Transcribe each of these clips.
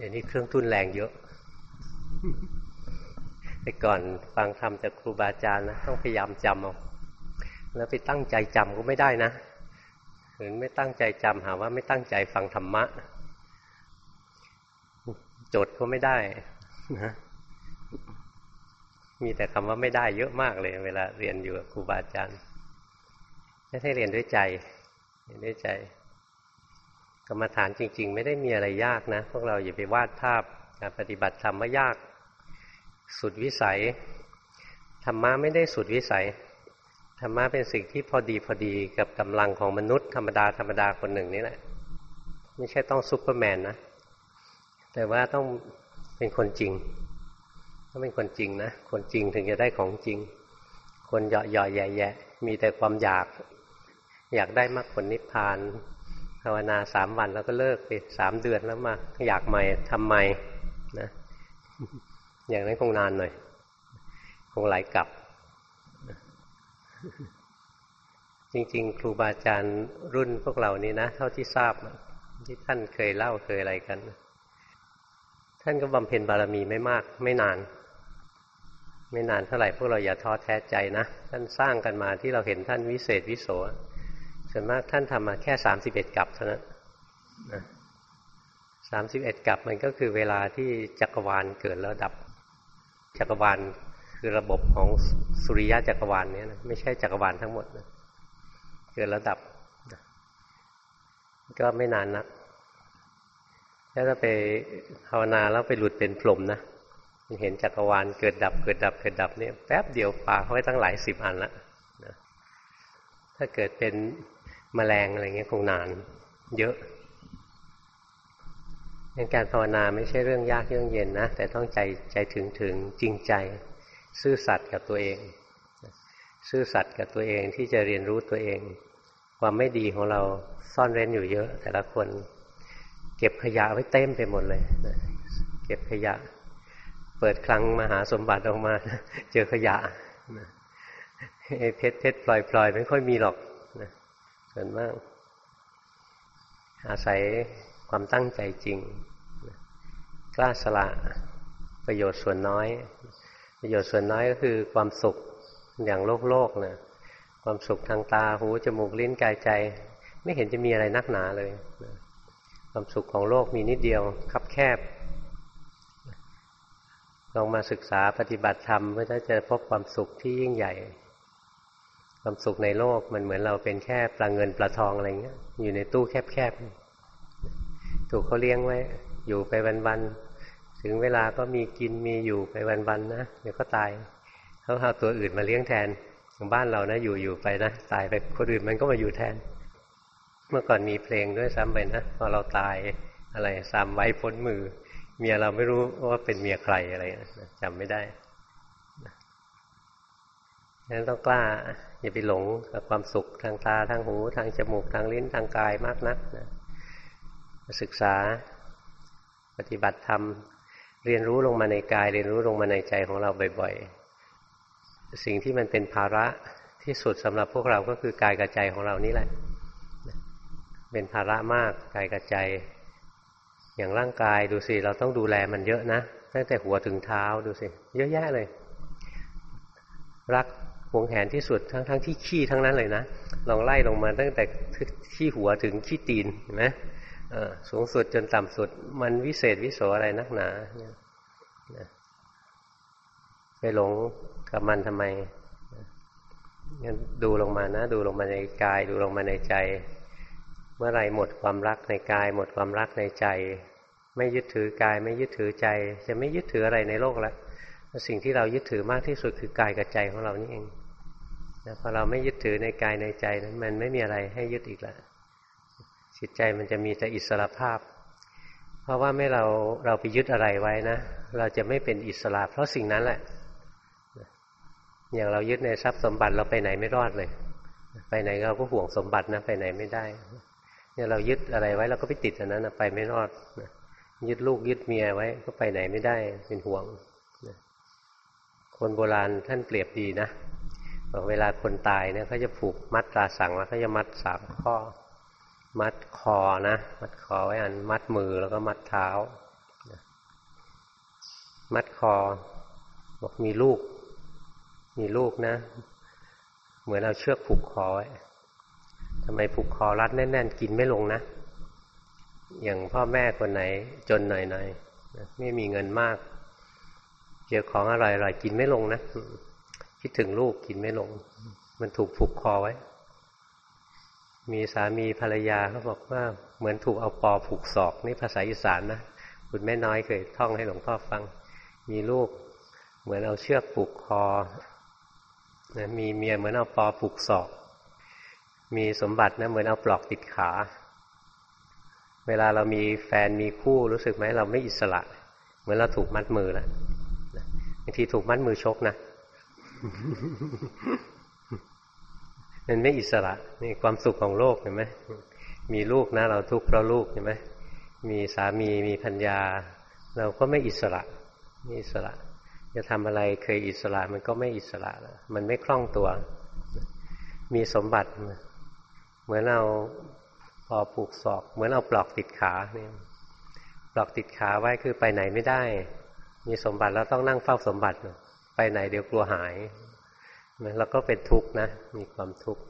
เดี๋ยวนี้เครื่องทุนแรงเยอะ แต่ก่อนฟังธรรมจากครูบาอาจารย์นะต้องพยายามจำเอาแล้วไปตั้งใจจำก็ไม่ได้นะหรือไม่ตั้งใจจำหาว่าไม่ตั้งใจฟังธรรมะจดก็ไม่ได้นะมีแต่คำว่าไม่ได้เยอะมากเลย เวลาเรียนอยู่กับครูบาอาจารย์ไม่ใช่เรียนด้วยใจเรียนด้วยใจ กรรมฐานจริง ๆ ไม่ได้มีอะไรยากนะ พวกเราอย่าไปวาดภาพการปฏิบัติธรรมว่ายาก สุดวิสัยธรรมะไม่ได้สุดวิสัยธรรมะเป็นสิ่งที่พอดีพอดีกับกำลังของมนุษย์ธรรมดาธรรมดาคนหนึ่งนี่แหละไม่ใช่ต้องซูเปอร์แมนนะ แต่ว่าต้องเป็นคนจริงต้องเป็นคนจริงนะ คนจริงถึงจะได้ของจริง คนเหยาะเหยาะแย่แย่มีแต่ความอยาก อยากได้มากผลนิพพาน ภาวนาสามวันแล้วก็เลิกไปสามเดือนแล้วมาอยากใหม่ทำใหม่นะ อย่างนั้นคงนานหน่อย คงหลายกลับ จริง ๆ ครูบาอาจารย์รุ่นพวกเรานี้นะ เท่าที่ทราบที่ท่านเคยเล่าเคยอะไรกัน ท่านก็บำเพ็ญบารมีไม่มาก ไม่นาน ไม่นานเท่าไหร่พวกเราอย่าท้อแท้ใจนะ ท่านสร้างกันมาที่เราเห็นท่านวิเศษวิโส ส่วนมากท่านทำมาแค่สามสิบเอ็ดกับเท่านั้นสามสิบเอ็ดกับมันก็คือเวลาที่จักรวาลเกิดแล้วดับ จักรวาลคือระบบของสุริยะจักรวาลเนี้นะไม่ใช่จักรวาลทั้งหมดนะเกิดแล้วดับ ก็ไม่นานนักถ้าจะไปภาวนาแล้วไปหลุดเป็นพรหมนะเห็นจักรวาลเกิดดับ เกิดดับเกิดดับเนี่ยแป๊บเดียวปาเขาไว้ตั้งหลายสิบอันละถ้าเกิดเป็น มแมลงอะไรเงี้ยคงนาน เยอะในการภาวนาไม่ใช่เรื่องยากเรื่องเย็นนะ แต่ต้องใจใจถึงถึงจริงใจ ซื่อสัตย์กับตัวเอง ซื่อสัตย์กับตัวเองที่จะเรียนรู้ตัวเอง ความไม่ดีของเราซ่อนเร้นอยู่เยอะ แต่ละคน เก็บขยะไว้เต็มไปหมดเลยเก็บขยะ เปิดคลังมหาสมบัติออกมา เจอขยะเพชรเพชรพลอยพลอยไม่ค่อยมีหรอก ส่วนมาก อาศัยความตั้งใจจริง กล้าสละประโยชน์ส่วนน้อย ประโยชน์ส่วนน้อยก็คือความสุขอย่างโลกโลกนะความสุขทางตาหูจมูกลิ้นกายใจ ไม่เห็นจะมีอะไรนักหนาเลย ความสุขของโลกมีนิดเดียว คับแคบลองมาศึกษาปฏิบัติธรรมเพื่อจะพบความสุขที่ยิ่งใหญ่ ความสุขในโลกมันเหมือนเราเป็นแค่ปลาเงินปลาทองอะไรเงี้ย อยู่ในตู้แคบๆ ถูกเขาเลี้ยงไว้ อยู่ไปวันๆ ถึงเวลาก็มีกินมีอยู่ไปวันๆนะ เดี๋ยวก็ตาย เขาเอาตัวอื่นมาเลี้ยงแทนของบ้านเรานะ อยู่อยู่ไปนะ ตายไปคนอื่นมันก็มาอยู่แทน เมื่อก่อนมีเพลงด้วยซ้ำไปนะพอเราตายอะไรสามไว้พ้นมือ เมียเราไม่รู้ว่าเป็นเมียใครอะไรจำไม่ได้ ฉะนั้นต้องกล้าอย่าไปหลงกับความสุขทางตาทางหู ทางจมูกทางลิ้นทางกายมากนักนะศึกษาปฏิบัติธรรมเรียนรู้ลงมาในกาย เรียนรู้ลงมาในใจของเราบ่อย ๆ สิ่งที่มันเป็นภาระที่สุดสำหรับพวกเราก็คือกายกับใจของเรานี่แหละ เป็นภาระมากกายกับใจ อย่างร่างกายดูสิเราต้องดูแลมันเยอะนะตั้งแต่หัวถึงเท้าดูสิเยอะแยะเลย รัก หวงแหนที่สุดทั้งทั้งที่ขี้ทั้งนั้นเลยนะลองไล่ลงมาตั้งแต่ขี้หัวถึงขี้ตีนเห็นไหมสูงสุดจนต่ำสุด มันวิเศษวิโสอะไรนักหนาไปหลงกับมันทำไมงั้นดูลงมานะ ดูลงมาในกาย ดูลงมาในใจ เมื่อไรหมดความรักในกาย หมดความรักในใจ ไม่ยึดถือกาย ไม่ยึดถือใจ จะไม่ยึดถืออะไรในโลกแล้วสิ่งที่เรายึดถือมากที่สุดคือกายกับใจของเรานี่เอง พอเราไม่ยึดถือในกายในใจนั้นมันไม่มีอะไรให้ยึดอีกแล้วจิตใจมันจะมีแต่อิสระภาพ เพราะว่าไม่เราเราไปยึดอะไรไว้นะ เราจะไม่เป็นอิสระ เพราะสิ่งนั้นแหละ อย่างเรายึดในทรัพย์สมบัติเราไปไหนไม่รอดเลย ไปไหนเราก็ห่วงสมบัตินะไปไหนไม่ได้เนี่ยเรายึดอะไรไว้เราก็ไปติดอันนั้นไปไม่รอดยึดลูกยึดเมียไว้ก็ไปไหนไม่ได้เป็นห่วงคนโบราณท่านเปรียบดีนะ บอกเวลาคนตายเนี่ยเขาจะผูกมัดตาสั่งแล้วเขาจะมัดสามข้อ มัดคอนะ มัดคอไว้อัน มัดมือแล้วก็มัดเท้า มัดคอ บอกมีลูก มีลูกนะ เหมือนเอาเชือกผูกคอไว้ทำไมผูกคอรัดแน่น ๆ กินไม่ลงนะ อย่างพ่อแม่คนไหน จนหน่อยๆไม่มีเงินมาก เจอของอร่อยๆกินไม่ลงนะ คิดถึงลูกกินไม่ลง มันถูกผูกคอไว้ มีสามีภรรยาเขาบอกว่าเหมือนถูกเอาปอผูกศอกนี่ภาษาอีสานนะคุณแม่น้อยเคยท่องให้หลวงพ่อฟัง มีลูก เหมือนเอาเชือกผูกคอนะมีเมียเหมือนเอาปอผูกศอก มีสมบัตินะเหมือนเอาปลอกติดขา เวลาเรามีแฟนมีคู่รู้สึกไหมเราไม่อิสระ เหมือนเราถูกมัดมือแล้วบางทีถูกมัดมือชกนะ มันไม่อิสระ นี่ความสุขของโลกเห็นไหมมีลูกนะ เราทุกข์เพราะลูกเห็นไหมมีสามีมีพัญญา เราก็ไม่อิสระไม่อิสระ จะทำอะไรเคยอิสระมันก็ไม่อิสระแล้วมันไม่คล่องตัว มีสมบัติ เหมือนเราพอผูกศอก เหมือนเอาปลอกติดขาเนี่ยปลอกติดขาไว้คือไปไหนไม่ได้ มีสมบัติแล้วต้องนั่งเฝ้าสมบัติ ไปไหนเดี๋ยวกลัวหายเราก็เป็นทุกข์นะ มีความทุกข์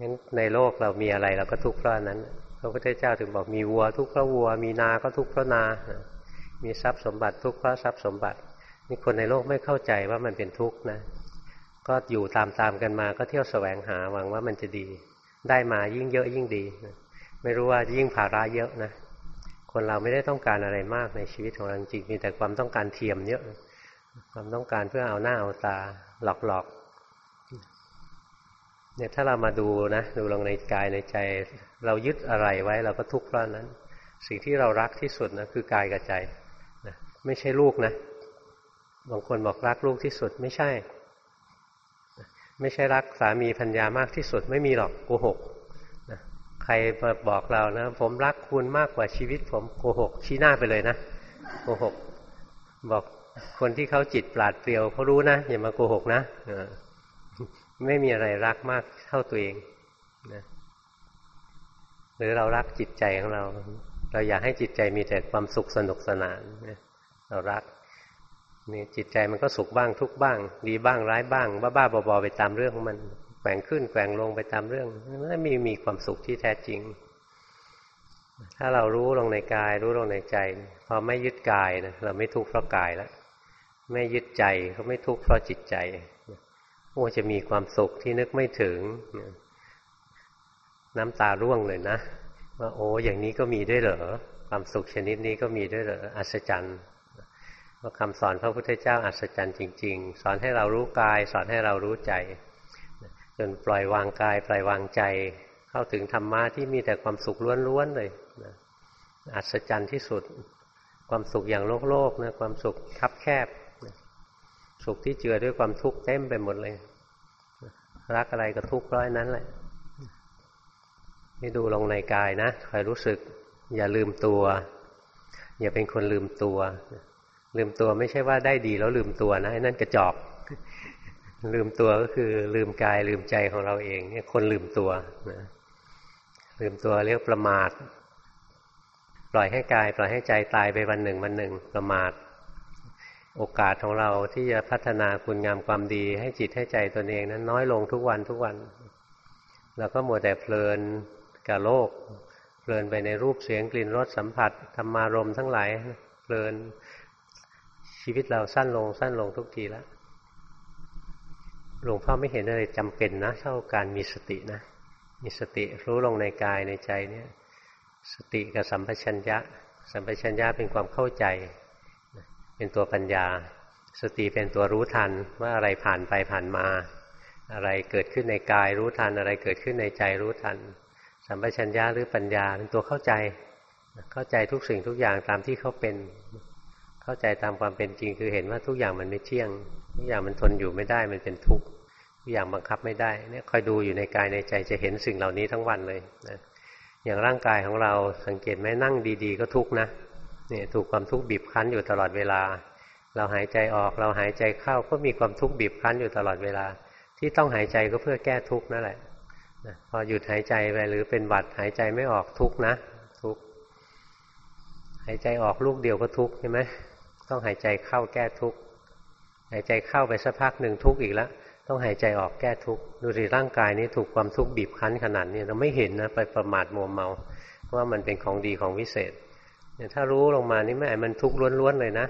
งั้นในโลกเรามีอะไรเราก็ทุกข์เพราะนั้นพระพุทธเจ้าถึงบอกมีวัวทุกข์เพราะวัว มีนาก็ทุกข์เพราะนา มีทรัพย์สมบัติทุกข์เพราะทรัพย์สมบัตินี่คนในโลกไม่เข้าใจว่ามันเป็นทุกข์นะ ก็อยู่ตามๆกันมาก็เที่ยวแสวงหาหวังว่ามันจะดี ได้มายิ่งเยอะยิ่งดี ไม่รู้ว่ายิ่งภาระเยอะนะ คนเราไม่ได้ต้องการอะไรมากในชีวิตของเราจริงมีแต่ความต้องการเทียมเยอะ ความต้องการเพื่อเอาหน้าเอาตาหลอกๆเนี่ยถ้าเรามาดูนะดูลงในกายในใจ เรายึดอะไรไว้เราก็ทุกข์เพราะนั้น สิ่งที่เรารักที่สุดนะคือกายกับใจนะไม่ใช่ลูกนะบางคนบอกรักลูกที่สุดไม่ใช่ ไม่ใช่รักสามีพัญญามากที่สุดไม่มีหรอกโกหกนะใครมาบอกเรานะ ผมรักคุณมากกว่าชีวิตผมโกหกชี้หน้าไปเลยนะโกหกบอก คนที่เขาจิตปราดเปรียวเขารู้นะอย่ามาโกหกนะไม่มีอะไรรักมากเท่าตัวเองนะหรือเรารักจิตใจของเรา เราอยากให้จิตใจมีแต่ความสุขสนุกสนานเรารักนี่จิตใจมันก็สุขบ้างทุกบ้าง ดีบ้างร้ายบ้าง บ้าๆบอๆไปตามเรื่องของมันแกว่งขึ้นแกว่งลงไปตามเรื่องไม่มีมีความสุขที่แท้จริง ถ้าเรารู้ลงในกาย รู้ลงในใจพอไม่ยึดกายนะเราไม่ทุกข์เพราะกายแล้ว ไม่ยึดใจก็ไม่ทุกข์เพราะจิตใจโอ้จะมีความสุขที่นึกไม่ถึง น้ำตาร่วงเลยนะว่าโอ้อย่างนี้ก็มีด้วยเหรอความสุขชนิดนี้ก็มีด้วยเหรออัศจรรย์ว่าคำสอนพระพุทธเจ้าอัศจรรย์จริง ๆ สอนให้เรารู้กาย สอนให้เรารู้ใจจนปล่อยวางกาย ปล่อยวางใจ เข้าถึงธรรมะที่มีแต่ความสุขล้วนๆเลยอัศจรรย์ที่สุด ความสุขอย่างโลกโลกนะความสุขคับแคบ สุขที่เจือด้วยความทุกข์เต็มไปหมดเลย รักอะไรก็ทุกข์ร้อยนั้นแหละนี่ดูลงในกายนะคอยรู้สึก อย่าลืมตัว อย่าเป็นคนลืมตัว ลืมตัวไม่ใช่ว่าได้ดีแล้วลืมตัวนะนั่นกระจอก ลืมตัวก็คือลืมกายลืมใจของเราเองเนี่ยคนลืมตัวนะลืมตัวเรียกประมาท ปล่อยให้กาย ปล่อยให้ใจตายไปวันหนึ่งวันหนึ่งประมาท โอกาสของเราที่จะพัฒนาคุณงามความดี ให้จิตให้ใจตนเองนั้น น้อยลงทุกวันทุกวันเราก็มัวแต่เพลินกับโลก เพลินไปในรูปเสียงกลิ่นรสสัมผัสธรรมารมทั้งหลายเพลินชีวิตเราสั้นลงสั้นลงทุกทีแล้วหลวงพ่อไม่เห็นอะไรจำเป็นนะเท่าการมีสตินะ มีสติรู้ลงในกายในใจเนี่ย สติกับสัมปชัญญะ สัมปชัญญะเป็นความเข้าใจ เป็นตัวปัญญา สติเป็นตัวรู้ทันว่าอะไรผ่านไปผ่านมา อะไรเกิดขึ้นในกายรู้ทัน อะไรเกิดขึ้นในใจรู้ทัน สัมปชัญญะหรือปัญญาเป็นตัวเข้าใจ เข้าใจทุกสิ่งทุกอย่างตามที่เขาเป็น เข้าใจตามความเป็นจริงคือเห็นว่าทุกอย่างมันไม่เที่ยง ทุกอย่างมันทนอยู่ไม่ได้มันเป็นทุกข์ทุกอย่างบังคับไม่ได้เนี่ยคอยดูอยู่ในกายในใจจะเห็นสิ่งเหล่านี้ทั้งวันเลยนะอย่างร่างกายของเราสังเกตไหมนั่งดี ๆ ก็ทุกข์นะ เนี่ยถูกความทุกข์บีบคั้นอยู่ตลอดเวลา เราหายใจออกเราหายใจเข้าก็มีความทุกข์บีบคั้นอยู่ตลอดเวลา ที่ต้องหายใจก็เพื่อแก้ทุกข์นั่นแหละพอหยุดหายใจไปหรือเป็นหวัดหายใจไม่ออกทุกข์นะ ทุกข์หายใจออกลูกเดียวก็ทุกข์ใช่ไหมต้องหายใจเข้าแก้ทุกข์หายใจเข้าไปสักพักหนึ่งทุกข์อีกแล้วต้องหายใจออกแก้ทุกข์ดูสิร่างกายนี้ถูกความทุกข์บีบคั้นขนาดนี้เราไม่เห็นนะไปประมาทมัวเมาว่ามันเป็นของดีของวิเศษ เนี่ยถ้ารู้ลงมานี่แม่มันทุกข์ล้วนๆเลยนะ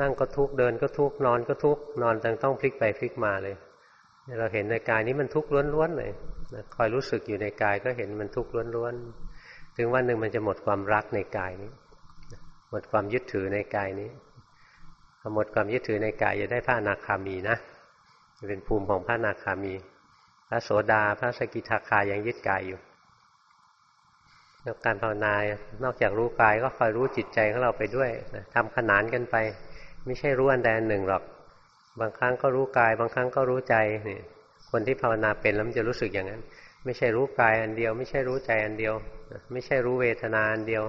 นั่งก็ทุกข์เดินก็ทุกข์นอนก็ทุกข์นอนจังต้องพลิกไปพลิกมาเลยเราเห็นในกายนี้มันทุกข์ล้วนๆเลยคอยรู้สึกอยู่ในกายก็เห็นมันทุกข์ล้วนๆถึงวันหนึ่งมันจะหมดความรักในกายนี้ หมดความยึดถือในกายนี้พอหมดความยึดถือในกายจะได้พระอนาคามีนะเป็นภูมิของพระอนาคามี พระโสดาพระสกิทาคายังยึดกายอยู่ แล้วการภาวนานอกจากรู้กายก็คอยรู้จิตใจของเราไปด้วยนะทำขนานกันไป ไม่ใช่รู้อันใดอันหนึ่งหรอก บางครั้งก็รู้กาย บางครั้งก็รู้ใจนี่คนที่ภาวนาเป็นแล้วมันจะรู้สึกอย่างนั้น ไม่ใช่รู้กายอันเดียว ไม่ใช่รู้ใจอันเดียว ไม่ใช่รู้เวทนาอันเดียว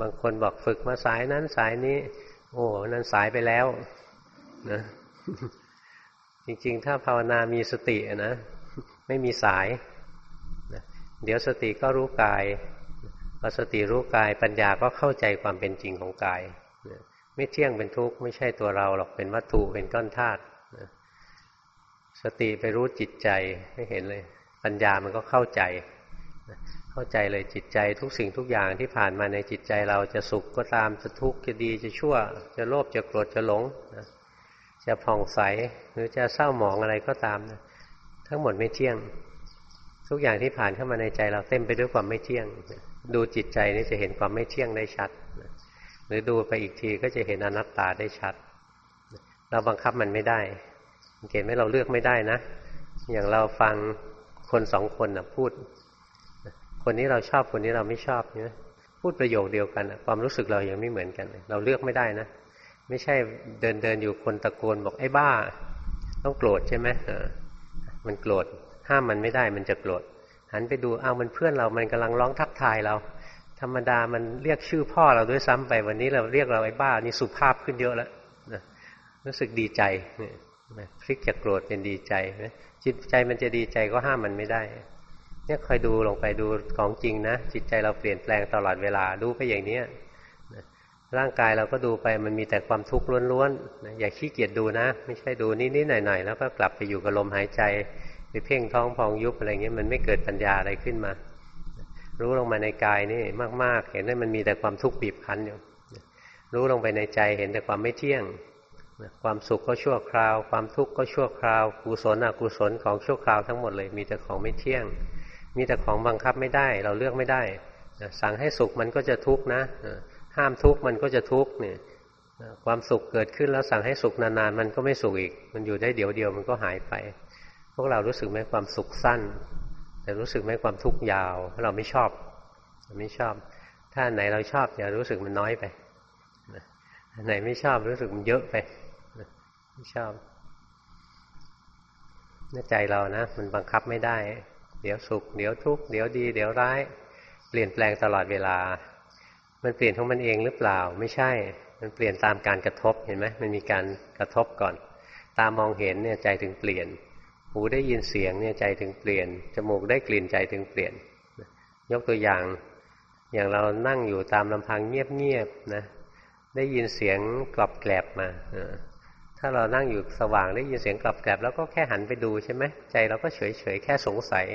บางคนบอกฝึกมาสายนั้นสายนี้ โอ้นั้นสายไปแล้วนะจริงๆ ถ้าภาวนามีสตินะ ไม่มีสาย เดี๋ยวสติก็รู้กายพอสติรู้กายปัญญาก็เข้าใจความเป็นจริงของกาย ไม่เที่ยงเป็นทุกข์ไม่ใช่ตัวเราหรอกเป็นวัตถุเป็นก้อนธาตุสติไปรู้จิตใจไม่เห็นเลย ปัญญามันก็เข้าใจ เข้าใจเลยจิตใจทุกสิ่งทุกอย่างที่ผ่านมาในจิตใจเราจะสุขก็ตามจะทุกข์จะดีจะชั่ว จะโลภจะโกรธจะหลงจะผ่องใสหรือจะเศร้าหมองอะไรก็ตามนะทั้งหมดไม่เที่ยง ทุกอย่างที่ผ่านเข้ามาในใจเราเต็มไปด้วยความไม่เที่ยง ดูจิตใจนี่จะเห็นความไม่เที่ยงได้ชัด หรือดูไปอีกทีก็จะเห็นอนัตตาได้ชัด เราบังคับมันไม่ได้เห็นไหมเราเลือกไม่ได้นะ อย่างเราฟังคนสองคนนะพูด คนนี้เราชอบคนนี้เราไม่ชอบเนี่ยพูดประโยคเดียวกันความรู้สึกเรายังไม่เหมือนกัน เราเลือกไม่ได้นะ ไม่ใช่เดินเดินอยู่คนตะโกนบอกไอ้บ้า ต้องโกรธใช่ไหมมันโกรธ ห้ามมันไม่ได้มันจะโกรธหันไปดูเอามันเพื่อนเรามันกำลังร้องทักทายเรา ธรรมดามันเรียกชื่อพ่อเราด้วยซ้ำไปวันนี้เราเรียกเราไอ้บ้านี่สุภาพขึ้นเยอะแล้วนะรู้สึกดีใจพลิกจากโกรธเป็นดีใจจิตใจมันจะดีใจก็ห้ามมันไม่ได้ เนี่ยคอยดูลงไปดูของจริงนะจิตใจเราเปลี่ยนแปลงตลอดเวลาดูไปอย่างเนี้ยร่างกายเราก็ดูไปมันมีแต่ความทุกข์ล้วนๆอย่าขี้เกียจดูนะ ไม่ใช่ดูนิดๆหน่อยๆแล้วก็กลับไปอยู่กับลมหายใจ เพ่งท้องพองยุบอะไรเงี้ยมันไม่เกิดปัญญาอะไรขึ้นมา รู้ลงมาในกายนี่มาก ๆ เห็นว่ามันมีแต่ความทุกข์บีบคั้นอยู่รู้ลงไปในใจเห็นแต่ความไม่เที่ยง ความสุขก็ชั่วคราว ความทุกข์ก็ชั่วคราวกุศลอกุศลของชั่วคราวทั้งหมดเลยมีแต่ของไม่เที่ยง มีแต่ของบังคับไม่ได้ เราเลือกไม่ได้ สั่งให้สุขมันก็จะทุกข์นะ ห้ามทุกข์มันก็จะทุกข์เนี่ยความสุขเกิดขึ้นแล้วสั่งให้สุขนานๆมันก็ไม่สุขอีก มันอยู่ได้เดี๋ยวเดียวมันก็หายไป พวกเรารู้สึกไหมความสุขสั้น แต่รู้สึกไหมความทุกข์ยาว เราไม่ชอบไม่ชอบ ถ้าไหนเราชอบอย่ารู้สึกมันน้อยไปไหนไม่ชอบรู้สึกมันเยอะไปไม่ชอบในใจเรานะมันบังคับไม่ได้ เดี๋ยวสุข เดี๋ยวทุกข์เดี๋ยวดี เดี๋ยวร้าย เปลี่ยนแปลงตลอดเวลา มันเปลี่ยนของมันเองหรือเปล่า ไม่ใช่ มันเปลี่ยนตามการกระทบเห็นไหมมันมีการกระทบก่อน ตามองเห็นเนี่ยใจถึงเปลี่ยน หูได้ยินเสียงเนี่ยใจถึงเปลี่ยน จมูกได้กลิ่นใจถึงเปลี่ยน ยกตัวอย่าง อย่างเรานั่งอยู่ตามลำพังเงียบๆนะ ได้ยินเสียงกรอบแกลบมาถ้าเรานั่งอยู่สว่างได้ยินเสียงกรอบแกลบแล้วก็แค่หันไปดูใช่ไหมใจเราก็เฉยๆแค่สงสัย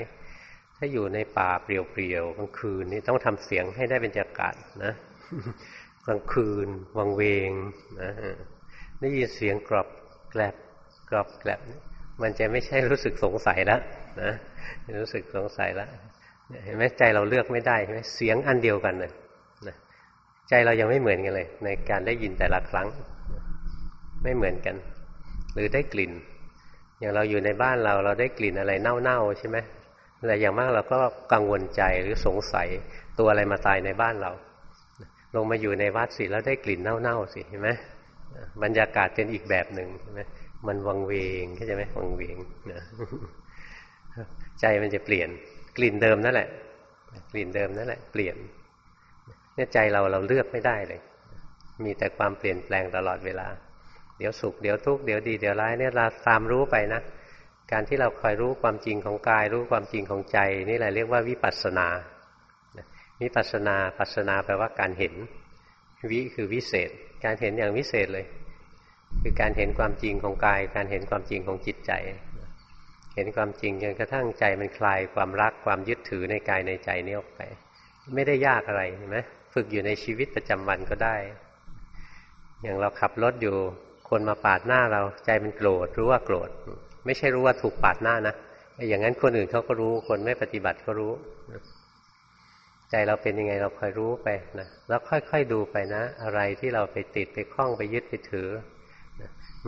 ถ้าอยู่ในป่าเปลี่ยวๆกลางคืนนี่ต้องทำเสียงให้ได้เป็นจักาศนะกลางคืนวังเวงนะได้ยินเสียงกรอบแกลบกรอบแกลบ มันจะไม่ใช่รู้สึกสงสัยแล้วนะรู้สึกสงสัยแล้วเห็นไหมใจเราเลือกไม่ได้ใช่ไหมเสียงอันเดียวกันเลยนะใจเรายังไม่เหมือนกันเลย ในการได้ยินแต่ละครั้ง ไม่เหมือนกัน หรือได้กลิ่น อย่างเราอยู่ในบ้านเราเราได้กลิ่นอะไรเน่าๆใช่ไหมแต่อย่างมากเราก็กังวลใจหรือสงสัยตัวอะไรมาตายในบ้านเรา ลงมาอยู่ในวัดสิแล้วได้กลิ่นเน่าๆสิเห็นไหมบรรยากาศเป็นอีกแบบหนึ่งใช่ไหม มันวังเวงเข้าใจไหมวังเวงใจมันจะเปลี่ยน กลิ่นเดิมนั่นแหละ กลิ่นเดิมนั่นแหละ เปลี่ยนเนี่ยใจเราเราเลือกไม่ได้เลย มีแต่ความเปลี่ยนแปลงตลอดเวลา เดี๋ยวสุขเดี๋ยวทุกข์เดี๋ยวดีเดี๋ยวร้ายเนี่ยเราตามรู้ไปนะ การที่เราคอยรู้ความจริงของกาย รู้ความจริงของใจ นี่แหละเรียกว่าวิปัสสนาวิปัสสนาปัสสนาแปลว่าการเห็น วิคือวิเศษ การเห็นอย่างวิเศษเลย คือการเห็นความจริงของกาย การเห็นความจริงของจิตใจ เห็นความจริงจนกระทั่งใจมันคลายความรักความยึดถือในกายในใจนี้ออกไป ไม่ได้ยากอะไรเห็นไหมฝึกอยู่ในชีวิตประจำวันก็ได้ อย่างเราขับรถอยู่คนมาปาดหน้าเราใจมันโกรธรู้ว่าโกรธ ไม่ใช่รู้ว่าถูกปาดหน้านะอย่างนั้นคนอื่นเขาก็รู้คนไม่ปฏิบัติก็รู้ใจเราเป็นยังไงเราคอยรู้ไปนะแล้วค่อยๆดูไปนะ อะไรที่เราไปติดไปคล้องไปยึดไปถือ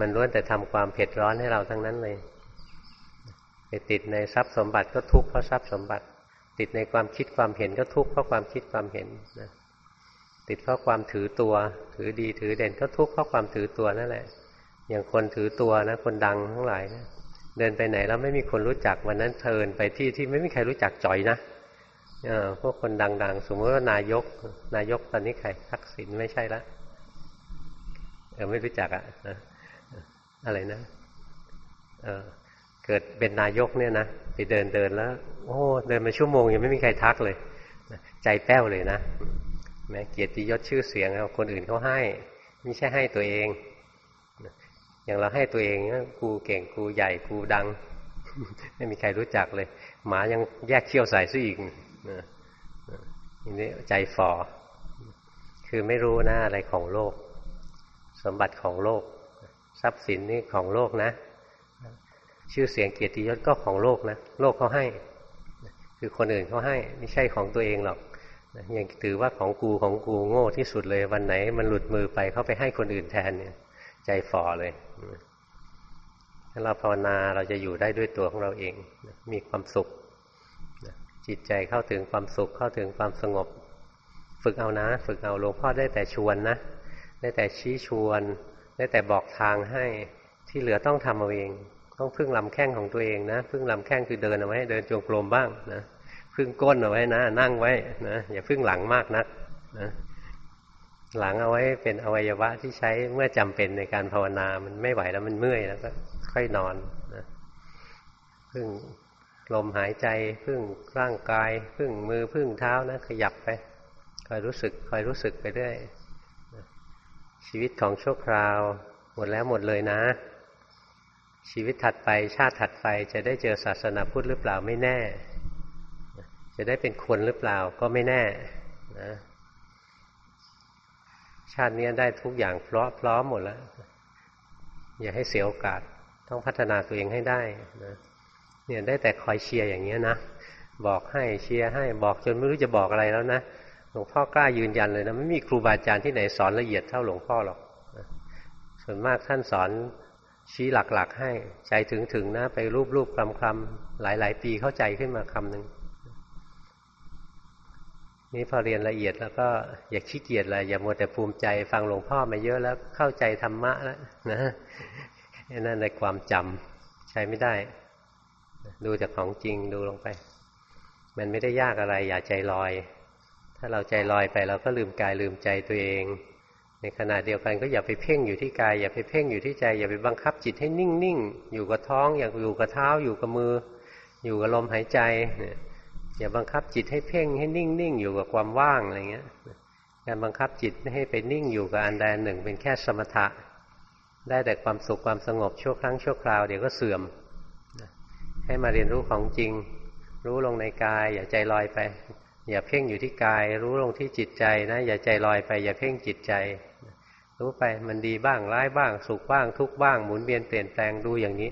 มันล้วนแต่ทำความเผ็ดร้อนให้เราทั้งนั้นเลยไปติดในทรัพย์สมบัติก็ทุกข์เพราะทรัพย์สมบัติ ติดในความคิดความเห็นก็ทุกข์เพราะความคิดความเห็นนะติดเพราะความถือตัว ถือดีถือเด่นก็ทุกข์เพราะความถือตัวนั่นแหละ อย่างคนถือตัวนะคนดังทั้งหลายนะเดินไปไหนแล้วไม่มีคนรู้จักวันนั้นเทินไปที่ที่ไม่มีใครรู้จักจ่อยนะพวกคนดัง ๆ สมมติว่านายก นายกตอนนี้ใครทักษิณไม่ใช่ละเออไม่รู้จักอะนะ อะไรนะเเกิดเป็นนายกเนี่ยนะไปเดินเดินแล้ว โอ้เดินมาชั่วโมงยังไม่มีใครทักเลยใจแป้วเลยนะแม้เกียรติยศชื่อเสียงเอาคนอื่นเขาให้ ไม่ใช่ให้ตัวเอง อย่างเราให้ตัวเองกูเก่งกูใหญ่กูดัง ไม่มีใครรู้จักเลย หมายังแยกเขี้ยวใส่ซะอีกอันนี้ใจฝ่อคือไม่รู้นะอะไรของโลก สมบัติของโลก ทรัพย์สินนี่ของโลกนะ ชื่อเสียงเกียรติยศก็ของโลกนะ โลกเขาให้ คือคนอื่นเขาให้ ไม่ใช่ของตัวเองหรอกยังถือว่าของกูของกูโง่ที่สุดเลย วันไหน มันหลุดมือไปเขาไปให้คนอื่นแทนเนี่ยใจฝ่อเลยถ้าเราภาวนาเราจะอยู่ได้ด้วยตัวของเราเอง มีความสุข จิตใจเข้าถึงความสุขเข้าถึงความสงบ ฝึกเอานะ ฝึกเอาหลวงพ่อได้แต่ชวนนะ ได้แต่ชี้ชวน ได้แต่บอกทางให้ที่เหลือต้องทำเอาเอง ต้องพึ่งลำแข้งของตัวเองนะพึ่งลำแข้งคือเดินเอาไว้เดินจงกรมบ้างนะพึ่งก้นเอาไว้นะ นั่งไว้นะอย่าพึ่งหลังมากนักนะหลังเอาไว้เป็นอวัยวะที่ใช้เมื่อจำเป็นในการภาวนา มันไม่ไหวแล้วมันเมื่อยแล้วก็ค่อยนอนนะพึ่งลมหายใจพึ่งร่างกาย พึ่งมือพึ่งเท้านะ ขยับไปคอยรู้สึกคอยรู้สึกไปเรื่อย ชีวิตของชั่วคราว หมดแล้วหมดเลยนะ ชีวิตถัดไปชาติถัดไปจะได้เจอศาสนาพุทธหรือเปล่าไม่แน่ จะได้เป็นคนหรือเปล่าก็ไม่แน่นะชาตินี้ได้ทุกอย่างพร้อมพร้อมหมดแล้ว อย่าให้เสียโอกาสต้องพัฒนาตัวเองให้ได้นะเนี่ยได้แต่คอยเชียร์อย่างเงี้ยนะบอกให้เชียร์ให้บอกจนไม่รู้จะบอกอะไรแล้วนะ หลวงพ่อกล้ายืนยันเลยนะไม่มีครูบาอาจารย์ที่ไหนสอนละเอียดเท่าหลวงพ่อหรอกส่วนมากท่านสอนชี้หลักๆ ให้ใจถึงๆนะไปรูปๆคลำๆหลาย ๆ ปีเข้าใจขึ้นมาคำหนึ่งนี่พอเรียนละเอียดแล้วก็อย่าขี้เกียจเลยอย่ามัวแต่ภูมิใจฟังหลวงพ่อมาเยอะแล้วเข้าใจธรรมะแล้วนะนั่นในความจำใช้ไม่ได้ ดูจากของจริงดูลงไป มันไม่ได้ยากอะไร อย่าใจลอย ถ้าเราใจลอยไปเราก็ลืมกายลืมใจตัวเอง ในขณะเดียวกันก็อย่าไปเพ่งอยู่ที่กายอย่าไปเพ่งอยู่ที่ใจ อย่าไปบังคับจิตให้นิ่งๆอยู่กับท้องอย่าอยู่กับเท้าอยู่กับมือ อยู่กับลมหายใจอย่าบังคับจิตให้เพ่งให้นิ่งนิ่งอยู่กับความว่างอะไรเงี้ยการบังคับจิตให้ไปนิ่งอยู่กับอันใดหนึ่ง เป็นแค่สมถะ ได้แต่ความสุขความสงบชั่วครั้งชั่วคราวเดี๋ยวก็เสื่อม ให้มาเรียนรู้ของจริง รู้ลงในกายอย่าใจลอยไป อย่าเพ่งอยู่ที่กาย รู้ลงที่จิตใจนะ อย่าใจลอยไป อย่าเพ่งจิตใจ รู้ไปมันดีบ้างร้ายบ้าง สุขบ้างทุกบ้าง หมุนเวียนเปลี่ยนแปลงดูอย่างนี้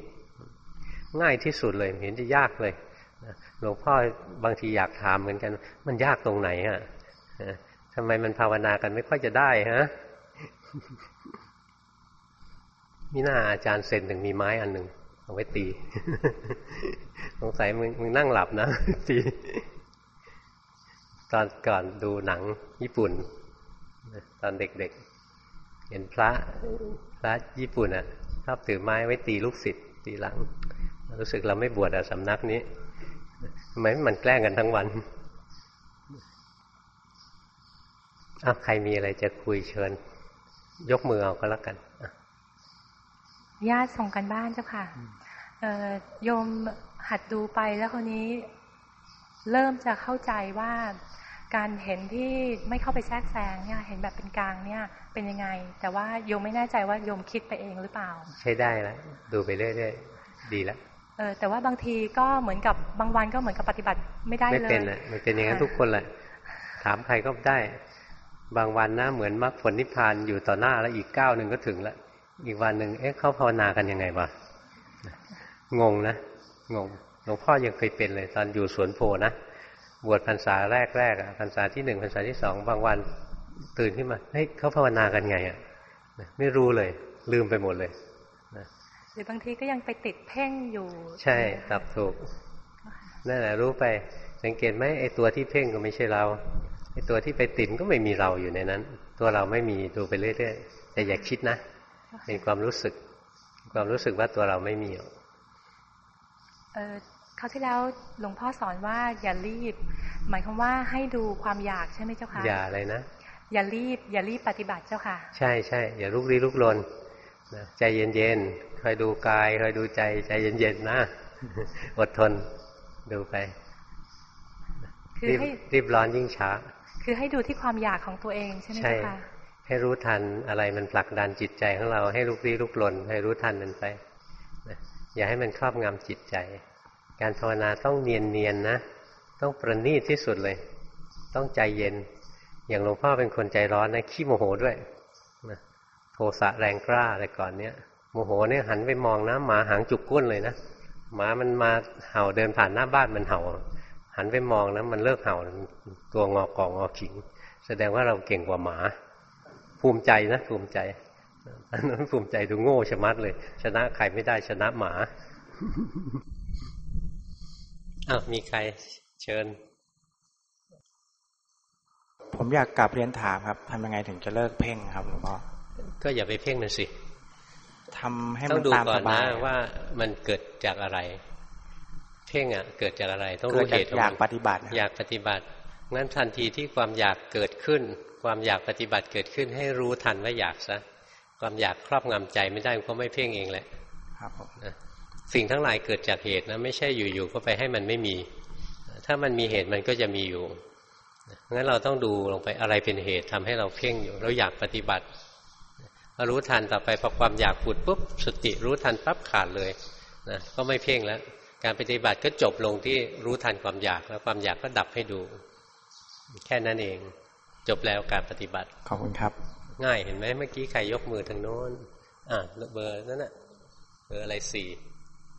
ง่ายที่สุดเลยเห็นจะยากเลยหลวงพ่อบางทีอยากถามเหมือนกัน มันยากตรงไหนฮะทำไมมันภาวนากันไม่ค่อยจะได้ฮะมีหน้าอาจารย์เซนถึงมีไม้อันหนึ่งเอาไว้ตี สงสัยมึงมึงนั่งหลับนะตี ตอนก่อนดูหนังญี่ปุ่น ตอนเด็กๆ เห็นพระพระญี่ปุ่นอะชอบถือไม้ไว้ตีลูกศิษย์ตีหลัง รู้สึกเราไม่บวชอะสำนักนี้ทำไมมันแกล้งกันทั้งวันอ้าใครมีอะไรจะคุยเชิญ ยกมือเอาก็แล้วกันญาติส่งกันบ้านเจ้าค่ะโยมหัดดูไปแล้วคนนี้ เริ่มจะเข้าใจว่า การเห็นที่ไม่เข้าไปแทรกแซงเนี่ยเห็นแบบเป็นกลางเนี่ยเป็นยังไง แต่ว่าโยมไม่แน่ใจว่าโยมคิดไปเองหรือเปล่า ใช้ได้แล้วดูไปเรื่อยๆดีแล้วเออแต่ว่าบางทีก็เหมือนกับบางวันก็เหมือนกับปฏิบัติไม่ได้เลยไม่เป็นอะมันเป็นอย่างนั้นทุกคนแหละถามใครก็ได้ บางวันนะเหมือนมรรคผลนิพพานอยู่ต่อหน้าแล้วอีกก้าวหนึ่งก็ถึงแล้วอีกวันหนึ่งเอ๊ะเขาภาวนากันยังไงวะงงนะงงหลวงพ่อยังเคยเป็นเลย ตอนอยู่สวนโพนะ บวชพรรษาแรกแรกอะพรรษาที่หนึ่งพรรษาที่สองบางวันตื่นขึ้นมาเฮ้ยเขาภาวนากันไงอะไม่รู้เลย ลืมไปหมดเลยหรือบางทีก็ยังไปติดเพ่งอยู่ ใช่ตับถูกนั่นแหละรู้ไป สังเกตไหมไอ้ตัวที่เพ่งก็ไม่ใช่เราไอ้ตัวที่ไปติดก็ไม่มีเราอยู่ในนั้น ตัวเราไม่มีดูไปเรื่อยๆแต่อย่าคิดนะเป็นความรู้สึก ความรู้สึกว่าตัวเราไม่มีเออ เขาวที่แล้วหลวงพ่อสอนว่าอย่ารีบ หมายความว่าให้ดูความอยากใช่ไหมเจ้าค่ะอย่าอะไรนะอย่ารีบ อย่ารีบปฏิบัติเจ้าค่ะ ใช่ใช่อย่าลุกลี้ลุกลนนะใจเย็นๆคอยดูกายคอยดูใจใจเย็นๆนะอดทนดูไปคือรีบให้รีบร้อนยิ่งช้า คือให้ดูที่ความอยากของตัวเองใช่ไหมใช่เจ้าค่ะให้รู้ทันอะไรมันผลักดันจิตใจของเราให้ลุกลี้ลุกลนให้รู้ทันมันไปนะอย่าให้มันครอบงำจิตใจ การภาวนาต้องเนียนๆนะ ต้องประณีตที่สุดเลย ต้องใจเย็น อย่างหลวงพ่อเป็นคนใจร้อนนะขี้โมโหด้วยนะโทสะแรงกล้าแต่ก่อนเนี้ยโมโหเนี่ยหันไปมองนะหมาหางจุกก้นเลยนะหมามันมาเห่าเดินผ่านหน้าบ้านมันเห่า หันไปมองนะมันเลิกเห่าตัวงอกองงอขิง แสดงว่าเราเก่งกว่าหมา ภูมิใจนะภูมิใจอันนั้นภูมิใจดูโง่ชะมัดเลย ชนะใครไม่ได้ชนะหมา อ้าวมีใครเชิญ ผมอยากกลับเรียนถามครับทำยังไงถึงจะเลิกเพ่งครับหลวงพ่อก็อย่าไปเพ่งมันสิทำให้ต้อมันงดูตามก่อสนบานะยว่ามันเกิดจากอะไร เพ่งอะ เกิดจากอะไร ต้องเกิดรู้เหจากตุของอยากมันปฏิบัตินะอยากปฏิบัติงั้นทันทีที่ความอยากเกิดขึ้น ความอยากปฏิบัติเกิดขึ้น ให้รู้ทันว่าอยากซะความอยากครอบงำใจไม่ได้มันก็ไม่เพ่งเองแหละ ครับผมนะ สิ่งทั้งหลายเกิดจากเหตุนะไม่ใช่อยู่ๆก็ไปให้มันไม่มี ถ้ามันมีเหตุมันก็จะมีอยู่งั้นเราต้องดูลงไปอะไรเป็นเหตุทำให้เราเพ่งอยู่ เราอยากปฏิบัติพอรู้ทันต่อไปพอความอยากผุดปุ๊บสติรู้ทันปั๊บขาดเลยนะก็ไม่เพ่งแล้ว การปฏิบัติก็จบลงที่รู้ทันความอยากแล้วความอยากก็ดับให้ดู แค่นั้นเอง จบแล้วการปฏิบัติขอบคุณครับ ง่ายเห็นไหมเมื่อกี้ใครยกมือทางโน้นอ่าเบอร์นั่นน่ะเบอร์อะไรสี่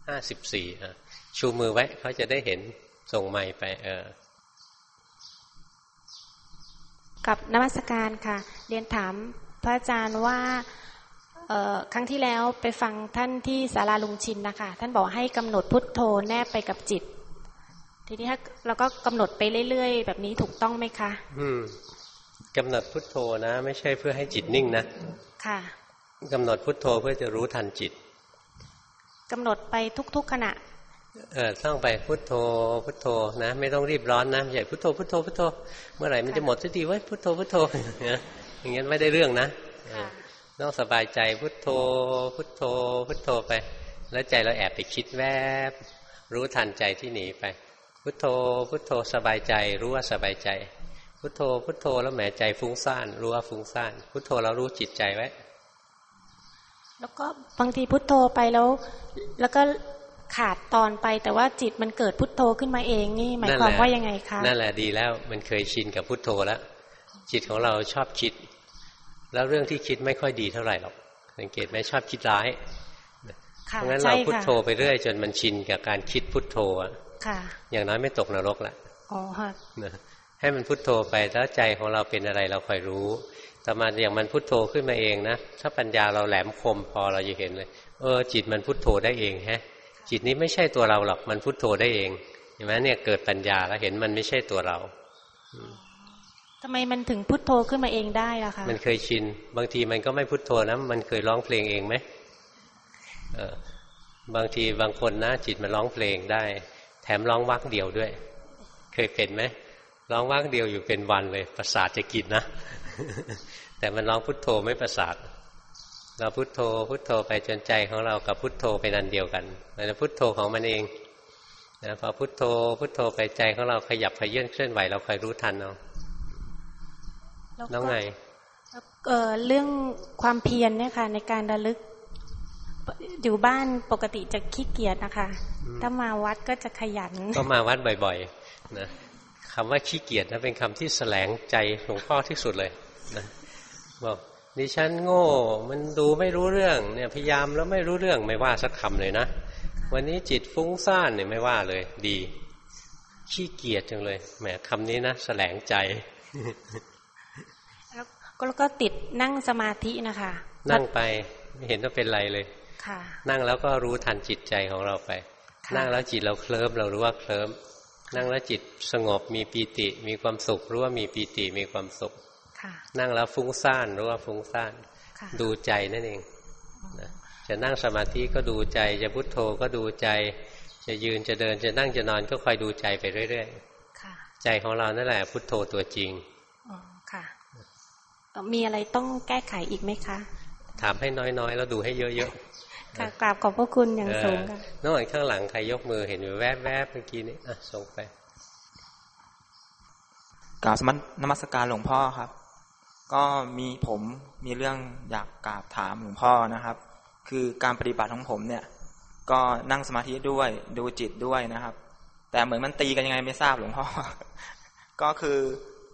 ห้าสิบสี่อะชูมือไว้เขาจะได้เห็นส่งไมค์ไปเออกับนมัสการค่ะ เรียนถามพระอาจารย์ว่าเอ่อครั้งที่แล้วไปฟังท่านที่ศาลาลุงชินนะคะท่านบอกให้กำหนดพุทโธแนบไปกับจิต ทีนี้ถ้าเราก็กำหนดไปเรื่อยๆ แบบนี้ถูกต้องไหมคะ อืมกำหนดพุทโธนะ ไม่ใช่เพื่อให้จิตนิ่งนะค่ะกำหนดพุทโธเพื่อจะรู้ทันจิต กำหนดไปทุก ๆขณะ เออต้องไปพุทโธพุทโธนะ ไม่ต้องรีบร้อนนะไม่ใช่พุทโธพุทโธพุทโธเมื่อไหร่มันจะหมดสักทีเว้ยพุทโธพุทโธนะอย่างงั้นไม่ได้เรื่องนะเออค่ะต้องสบายใจพุทโธ พุทโธ พุทโธไป แล้วใจเราแอบไปคิดแวบ รู้ทันใจที่หนีไป พุทโธ พุทโธสบายใจ รู้ว่าสบายใจ พุทโธ พุทโธแล้วแหมใจฟุ้งซ่าน รู้ว่าฟุ้งซ่าน พุทโธแล้วรู้จิตใจไว้ แล้วก็บางทีพุทโธไปแล้ว แล้วก็ขาดตอนไปแต่ว่าจิตมันเกิดพุทโธขึ้นมาเองนี่หมายความว่ายังไงคะนั่นแหละดีแล้วมันเคยชินกับพุทโธแล้ว จิตของเราชอบคิด แล้วเรื่องที่คิดไม่ค่อยดีเท่าไหร่หรอกสังเกตไหมชอบคิดร้ายเพค่ะราะงั้นใช่เราพุทค่ะโธไปเรื่อยจนมันชินกับการคิดพุทโธอะค่ะอย่างน้อยไม่ตกนรกละอ๋อค่ะนะให้มันพุทโธไปแล้วใจของเราเป็นอะไรเราคอยรู้ แต่มาอย่างมันพุทโธขึ้นมาเองนะถ้าปัญญาเราแหลมคมพอเราจะเห็นเลย เออ จิตมันพุทโธได้เองฮะ จิตนี้ไม่ใช่ตัวเราหรอกมันพุทโธได้เองเห็นไหมเนี่ยเกิดปัญญาแล้วเห็นมันไม่ใช่ตัวเราทำไมมันถึงพุทโธขึ้นมาเองได้ล่ะคะมันเคยชิน บางทีมันก็ไม่พุทโธนะมันเคยร้องเพลงเองไหมเออบางทีบางคนนะจิตมันร้องเพลงได้ แถมร้องวักเดียวด้วย เคยเป็นไหมร้องวักเดียวอยู่เป็นวันเลย ประสาทจะกินนะ แต่มันร้องพุทโธไม่ประสาทเราพุทโธพุทโธไปจนใจของเรากับพุทโธเป็นอันเดียวกันมันพุทโธของมันเองนะพอพุทโธพุทโธไปใจของเราขยับขยื่นเคลื่อนไหวเราคอยรู้ทันเอาแล้วไงเอ่อเรื่องความเพียรเนี่ยค่ะ ในการระลึก อยู่บ้านปกติจะขี้เกียจนะคะ ถ้ามาวัดก็จะขยัน ก็มาวัดบ่อยๆนะคำว่าขี้เกียจนะเป็นคำที่แสลงใจหลวงพ่อที่สุดเลย นะบอกดิฉันโง่ มันดูไม่รู้เรื่อง เนี่ยพยายามแล้วไม่รู้เรื่องไม่ว่าสักคำเลยนะ วันนี้จิตฟุ้งซ่านเนี่ยไม่ว่าเลย ดี ขี้เกียจจังเลยแหมคำนี้นะแสลงใจแล้วก็แล้วก็ติดนั่งสมาธินะคะ นั่งไปไม่เห็นต้องเป็นไรเลย ค่ะ นั่งแล้วก็รู้ทันจิตใจของเราไปค่ะนั่งแล้วจิตเราเคลิ้มเรารู้ว่าเคลิ้มนั่งแล้วจิตสงบมีปีติ มีความสุขรู้ว่ามีปีติมีความสุขค่ะ นั่งแล้วฟุ้งซ่านรู้ว่าฟุ้งซ่านค่ะดูใจนั่นเองนะจะนั่งสมาธิก็ดูใจ จะพุโทโธก็ดูใจ จะยืนจะเดินจะนั่งจะนอนก็คอยดูใจไปเรื่อยค่ะๆใจของเรานั่นแหละ พุทโธตัวจริงอ๋อค่ะเอ่อมีอะไรต้องแก้ไขอีกไหมคะ ถามให้น้อยๆ แล้วดูให้เยอะค่ะกราบขอบพระคุณอๆย่างเอสูองค่ะน้องอ่อนข้างหลังใครยกมือเห็นอยู่แวบๆเมื่อกี้นี้อะส่งไปกราบสมัสนมัสการหลวงพ่อครับ ก็มีผมมีเรื่องอยากกราบถามหลวงพ่อนะครับ คือการปฏิบัติของผมเนี่ย ก็นั่งสมาธิด้วยดูจิตด้วยนะครับ แต่เหมือนมันตีกันยังไงไม่ทราบหลวงพ่อ ก็คือ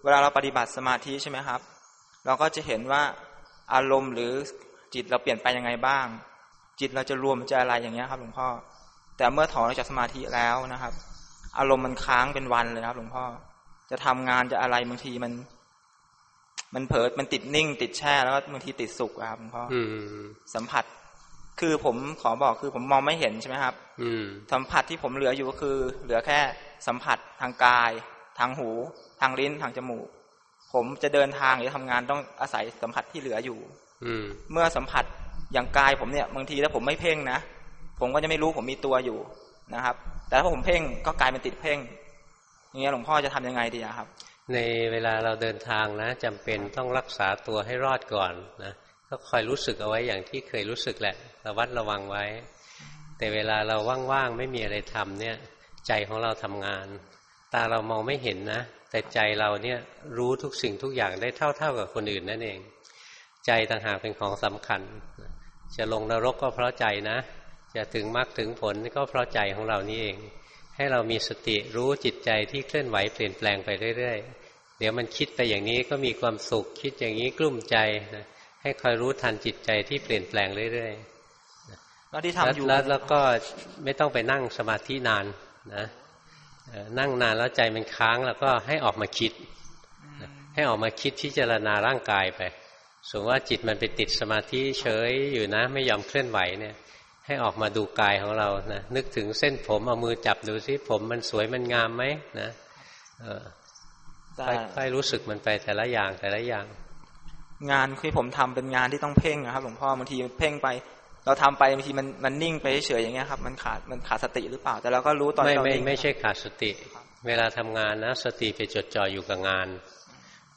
เวลาเราปฏิบัติสมาธิใช่ไหมครับ เราก็จะเห็นว่าอารมณ์หรือจิตเราเปลี่ยนไปยังไงบ้าง จิตเราจะรวมจะอะไรอย่างเงี้ยครับหลวงพ่อ แต่เมื่อถอนออกจากสมาธิแล้วนะครับ อารมณ์มันค้างเป็นวันเลยครับ หลวงพ่อ จะทำงานจะอะไรบางทีมัน มันเผลอมันติดนิ่ง ติดแช่แล้วก็บางทีติดสุขอะครับหลวงพ่อออืมสัมผัส คือผมขอบอกคือผมมองไม่เห็นใช่ไหมครับ อืมสัมผัสที่ผมเหลืออยู่ก็คือ เหลือแค่สัมผัสทางกาย ทางหู ทางลิ้นทางจมูก ผมจะเดินทางหรือทำงานต้องอาศัยสัมผัสที่เหลืออยู่ อืมเมื่อสัมผัสอย่างกายผมเนี่ยบางทีแล้วผมไม่เพ่งนะผมก็จะไม่รู้ผมมีตัวอยู่นะครับ แต่ถ้าผมเพ่งก็กลายเป็นติดเพ่งอย่างเงี้ยหลวงพ่อจะทำยังไงดีอะครับ ในเวลาเราเดินทางนะจำเป็นต้องรักษาตัวให้รอดก่อนนะก็คอยรู้สึกเอาไว้อย่างที่เคยรู้สึกแหละระวัดระวังไว้ แต่เวลาเราว่างๆไม่มีอะไรทำเนี่ย ใจของเราทำงาน ตาเรามองไม่เห็นนะ แต่ใจเราเนี่ยรู้ทุกสิ่งทุกอย่างได้เท่า ๆกับคนอื่นนั่นเอง ใจต่างหากเป็นของสำคัญ จะลงนรกก็เพราะใจนะ จะถึงมรรคถึงผลก็เพราะใจของเรานี่เอง ให้เรามีสติรู้จิตใจที่เคลื่อนไหวเปลี่ยนแปลงไปเรื่อยๆ เดี๋ยวมันคิดไปอย่างนี้ก็มีความสุขคิดอย่างนี้กลุ้มใจนะให้คอยรู้ทันจิตใจที่เปลี่ยนแปลงเรื่อยแล้วที่ๆทำแล้วอยู่แล้วแล้วก็ไม่ต้องไปนั่งสมาธินานนะเอ่อนั่งนานแล้วใจมันค้างแล้วก็ให้ออกมาคิดนะให้ออกมาคิดพิจารณาร่างกายไปสมมติว่าจิตมันไปติดสมาธิเฉยอยู่นะ ไม่ยอมเคลื่อนไหวเนี่ย ให้ออกมาดูกายของเรานะนึกถึงเส้นผมเอามือจับดูซิผมมันสวยมันงามไหมนะเออแต่ค่อยๆรู้สึกมันไปแต่ละอย่างแต่ละอย่าง งานที่ผมทำเป็นงานที่ต้องเพ่งนะครับหลวงพ่อบางทีเพ่งไป เราทำไปบางทีมันมันนิ่งไปเฉยๆอย่างเงี้ยครับมันขาดมันขาดสติหรือเปล่า แต่เราก็รู้ตอนไม่ที่เราไม่นิ่งไม่ใช่ขาดสติ เวลาทำงานนะสติไปจดจ่ออยู่กับงาน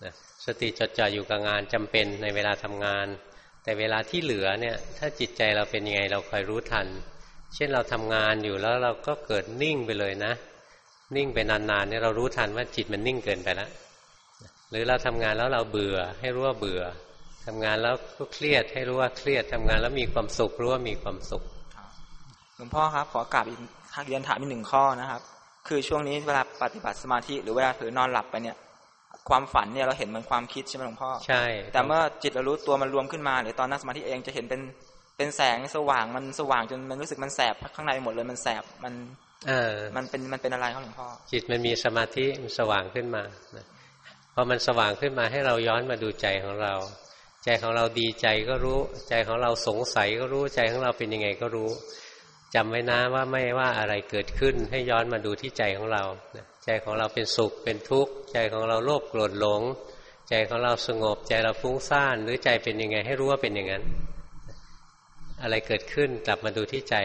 นะสติจดจ่ออยู่กับงานจำเป็นในเวลาทำงาน แต่เวลาที่เหลือเนี่ย ถ้าจิตใจเราเป็นยังไงเราคอยรู้ทัน เช่นเราทำงานอยู่แล้วเราก็เกิดนิ่งไปเลยนะ นิ่งไปนานๆเนี่ยเรารู้ทันว่าจิตมันนิ่งเกินไปแล้วหรือเราทำงานแล้วเราเบื่อให้รู้ว่าเบื่อทำงานแล้วก็เครียดให้รู้ว่าเครียดทำงานแล้วมีความสุขรู้ว่ามีความสุขหลวงพ่อครับ ขอกลับอีกเรียนถามอีกหนึ่งข้อนะครับ คือช่วงนี้เวลาปฏิบัติสมาธิหรือเวลาถือนอนหลับไปเนี่ย ความฝันเนี่ยเราเห็นเหมือนความคิดใช่ไหมหลวงพ่อใช่ แต่เมื่อจิตเรารู้ตัวมันรวมขึ้นมา หรือตอนนั่งสมาธิเองจะเห็นเป็นเป็นแสงสว่างมันสว่างจนมันรู้สึกมันแสบข้างในหมดเลยมันแสบมันเออมันเป็นมันเป็นอะไรครับหลวงพ่อจิตมันมีสมาธิมันสว่างขึ้นมานะพอมันสว่างขึ้นมาให้เราย้อนมาดูใจของเรา ใจของเราดีใจก็รู้ ใจของเราสงสัยก็รู้ใจของเราเป็นยังไงก็รู้จำไว้นะว่าไม่ว่าอะไรเกิดขึ้นให้ย้อนมาดูที่ใจของเรานะ ใจของเราเป็นสุขเป็นทุกข์ ใจของเราโลภโกรธหลง ใจของเราสงบ ใจเราฟุ้งซ่าน หรือใจเป็นยังไงให้รู้ว่าเป็นอย่างนั้น อะไรเกิดขึ้นกลับมาดูที่ใจ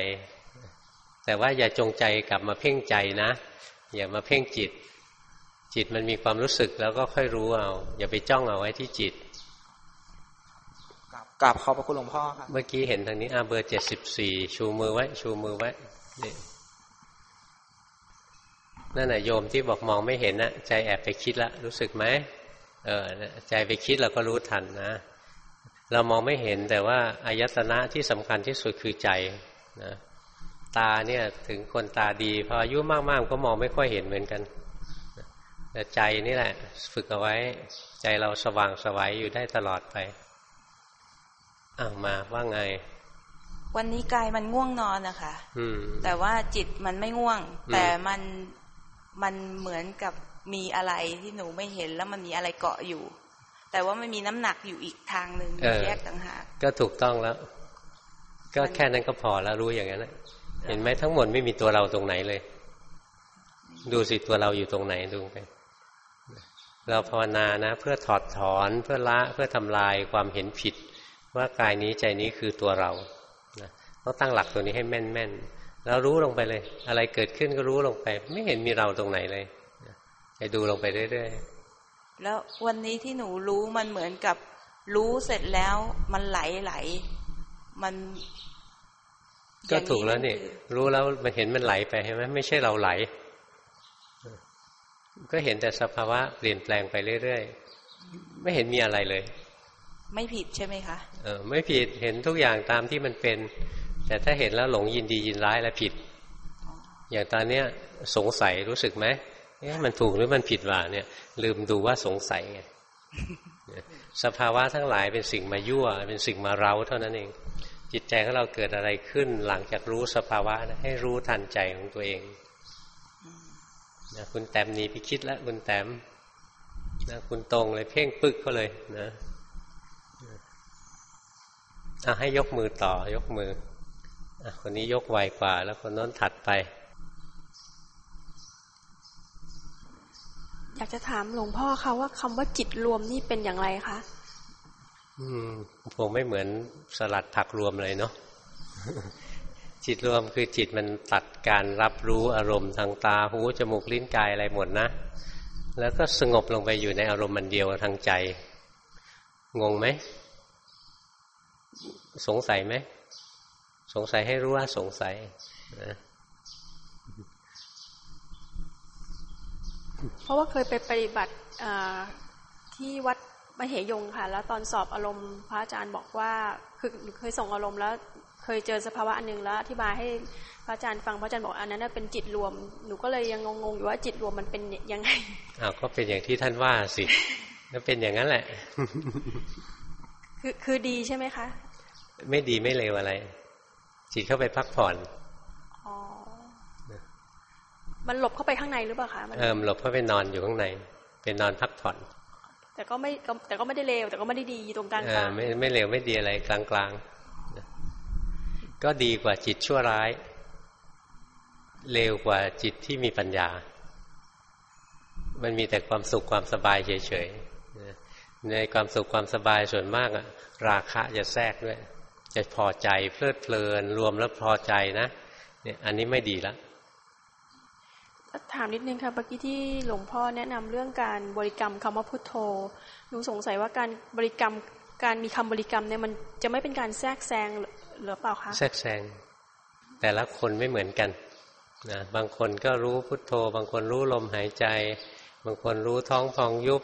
แต่ว่าอย่าจงใจกลับมาเพ่งใจนะ อย่ามาเพ่งจิต จิตมันมีความรู้สึกแล้วก็ค่อยรู้เอา อย่าไปจ้องเอาไว้ที่จิตกราบกราบขอบพระคุณหลวงพ่อครับ เมื่อกี้เห็นทางนี้อาเบอร์เจ็ดสิบสี่ชูมือไว้ ชูมือไว้นี่ นั่นแหะโยมที่บอกมองไม่เห็นนะใจแอบไปคิดละรู้สึกไหมเออใจไปคิดเราก็รู้ทันนะ เรามองไม่เห็นแต่ว่าอายตนะที่สำคัญที่สุดคือใจนะตาเนี่ยถึงคนตาดีพออายุมากๆก็มองไม่ค่อยเห็นเหมือนกันแต่ใจนี่แหละ ฝึกเอาไว้ ใจเราสว่างสวัยอยู่ได้ตลอดไปอ่ามาว่าไง วันนี้กายมันง่วงนอนนะคะอืมแต่ว่าจิตมันไม่ง่วง แต่มัน มันเหมือนกับมีอะไรที่หนูไม่เห็นแล้วมันมีอะไรเกาะอยู่ แต่ว่ามันมีน้ำหนักอยู่อีกทางหนึ่งเออแยกต่างหากก็ถูกต้องแล้ว ก็แค่นั้นก็พอแล้วรู้อย่างนั้นนะเห็นไหมทั้งหมดไม่มีตัวเราตรงไหนเลย ดูสิตัวเราอยู่ตรงไหนดูไปเราภาวนานะ เพื่อถอดถอนเพื่อละเพื่อทำลายความเห็นผิด ว่ากายนี้ใจนี้คือตัวเรานะต้องตั้งหลักตัวนี้ให้แม่นแม่น แล้วรู้ลงไปเลย อะไรเกิดขึ้นก็รู้ลงไป ไม่เห็นมีเราตรงไหนเลยไปดูลงไปเรื่อยๆแล้ววันนี้ที่หนูรู้มันเหมือนกับรู้เสร็จแล้วมันไหลไหล มัน ก็ถูกแล้วนี่อย่างคือรู้แล้วมันเห็นมันไหลไปใช่ไหมไม่ใช่เราไหล ก็เห็นแต่สภาวะเปลี่ยนแปลงไปเรื่อยๆไม่เห็นมีอะไรเลย ไม่ผิดใช่ไหมคะเออไม่ผิดเห็นทุกอย่างตามที่มันเป็น แต่ถ้าเห็นแล้วหลงยินดียินร้ายแล้วผิด อย่างตอนเนี้ยสงสัยรู้สึกไหมเอ๊ะมันถูกหรือมันผิดวะเนี่ย ลืมดูว่าสงสัยไงสภาวะทั้งหลายเป็นสิ่งมายั่ว เป็นสิ่งมาเร้าเท่านั้นเอง จิตใจของเราเกิดอะไรขึ้น หลังจากรู้สภาวะนะให้รู้ทันใจของตัวเองนะคุณแต้มหนีไปคิดแล้วคุณแต้มนะคุณตรงเลยเพ่งปึกเขาเลยนะอะให้ยกมือต่อยกมือ คนนี้ยกไวกว่า แล้วคนโน้นถัดไป อยากจะถามหลวงพ่อคะว่าคำว่าจิตรวมนี่เป็นอย่างไรคะ อืมคงไม่เหมือนสลัดผักรวมเลยเนาะจิตรวมคือจิตมันตัดการรับรู้อารมณ์ทางตาหูจมูกลิ้นกายอะไรหมดนะ แล้วก็สงบลงไปอยู่ในอารมณ์มันเดียวทางใจ งงไหม สงสัยไหมส งสัยให้รู้ว่าสงสัยนะเพราะว่าเคยไปปฏิบัติอ่าที่วัดมเหยงค่ะ แล้วตอนสอบอารมณ์พระอาจารย์บอกว่าคือเคยส่งอารมณ์แล้วเคยเจอสภาวะอันหนึ่งแล้วอธิบายให้พระอาจารย์ฟังพระอาจารย์บอกอันนั้นนะเป็นจิตรวม หนูก็เลยยังงงๆอยู่ว่าจิตรวมมันเป็นยังไงอ้าวก็เป็นอย่างที่ท่านว่าสิก็เป็นอย่างนั้นแหละ คือคือดีใช่ไหมคะ ไม่ดีไม่เลวอะไร จิตเข้าไปพักผ่อนอ๋อมันหลบเข้าไปข้างในหรือเปล่าคะมันเอิมหลบเข้าไปนอนอยู่ข้างใน เป็นนอนพักผ่อน แต่ก็ไม่ก็แต่ก็ไม่ได้เลวแต่ก็ไม่ได้ดีตรงกลางเอกลาองไม่ไม่เลวไม่ดีอะไรกลางกลางๆก็ดีกว่าจิตชั่วร้าย เลวกว่าจิตที่มีปัญญา มันมีแต่ความสุขความสบายเฉยๆในความสุขความสบายส่วนมากอะราคะจะแทรกด้วย จะพอใจเพลิดเพลิน รวมแล้วพอใจนะเนี่ยอันนี้ไม่ดีละถามนิดนึงค่ะเมื่อกี้ที่หลวงพ่อแนะนำเรื่องการบริกรรมคำว่าพุทโธหนูสงสัยว่าการบริกรรมการมีคำบริกรรมเนี่ยมันจะไม่เป็นการแทรกแซงหรือหรือเปล่าคะแทรกแซงแต่ละคนไม่เหมือนกันนะบางคนก็รู้พุทโธ บางคนรู้ลมหายใจ บางคนรู้ท้องพองยุบ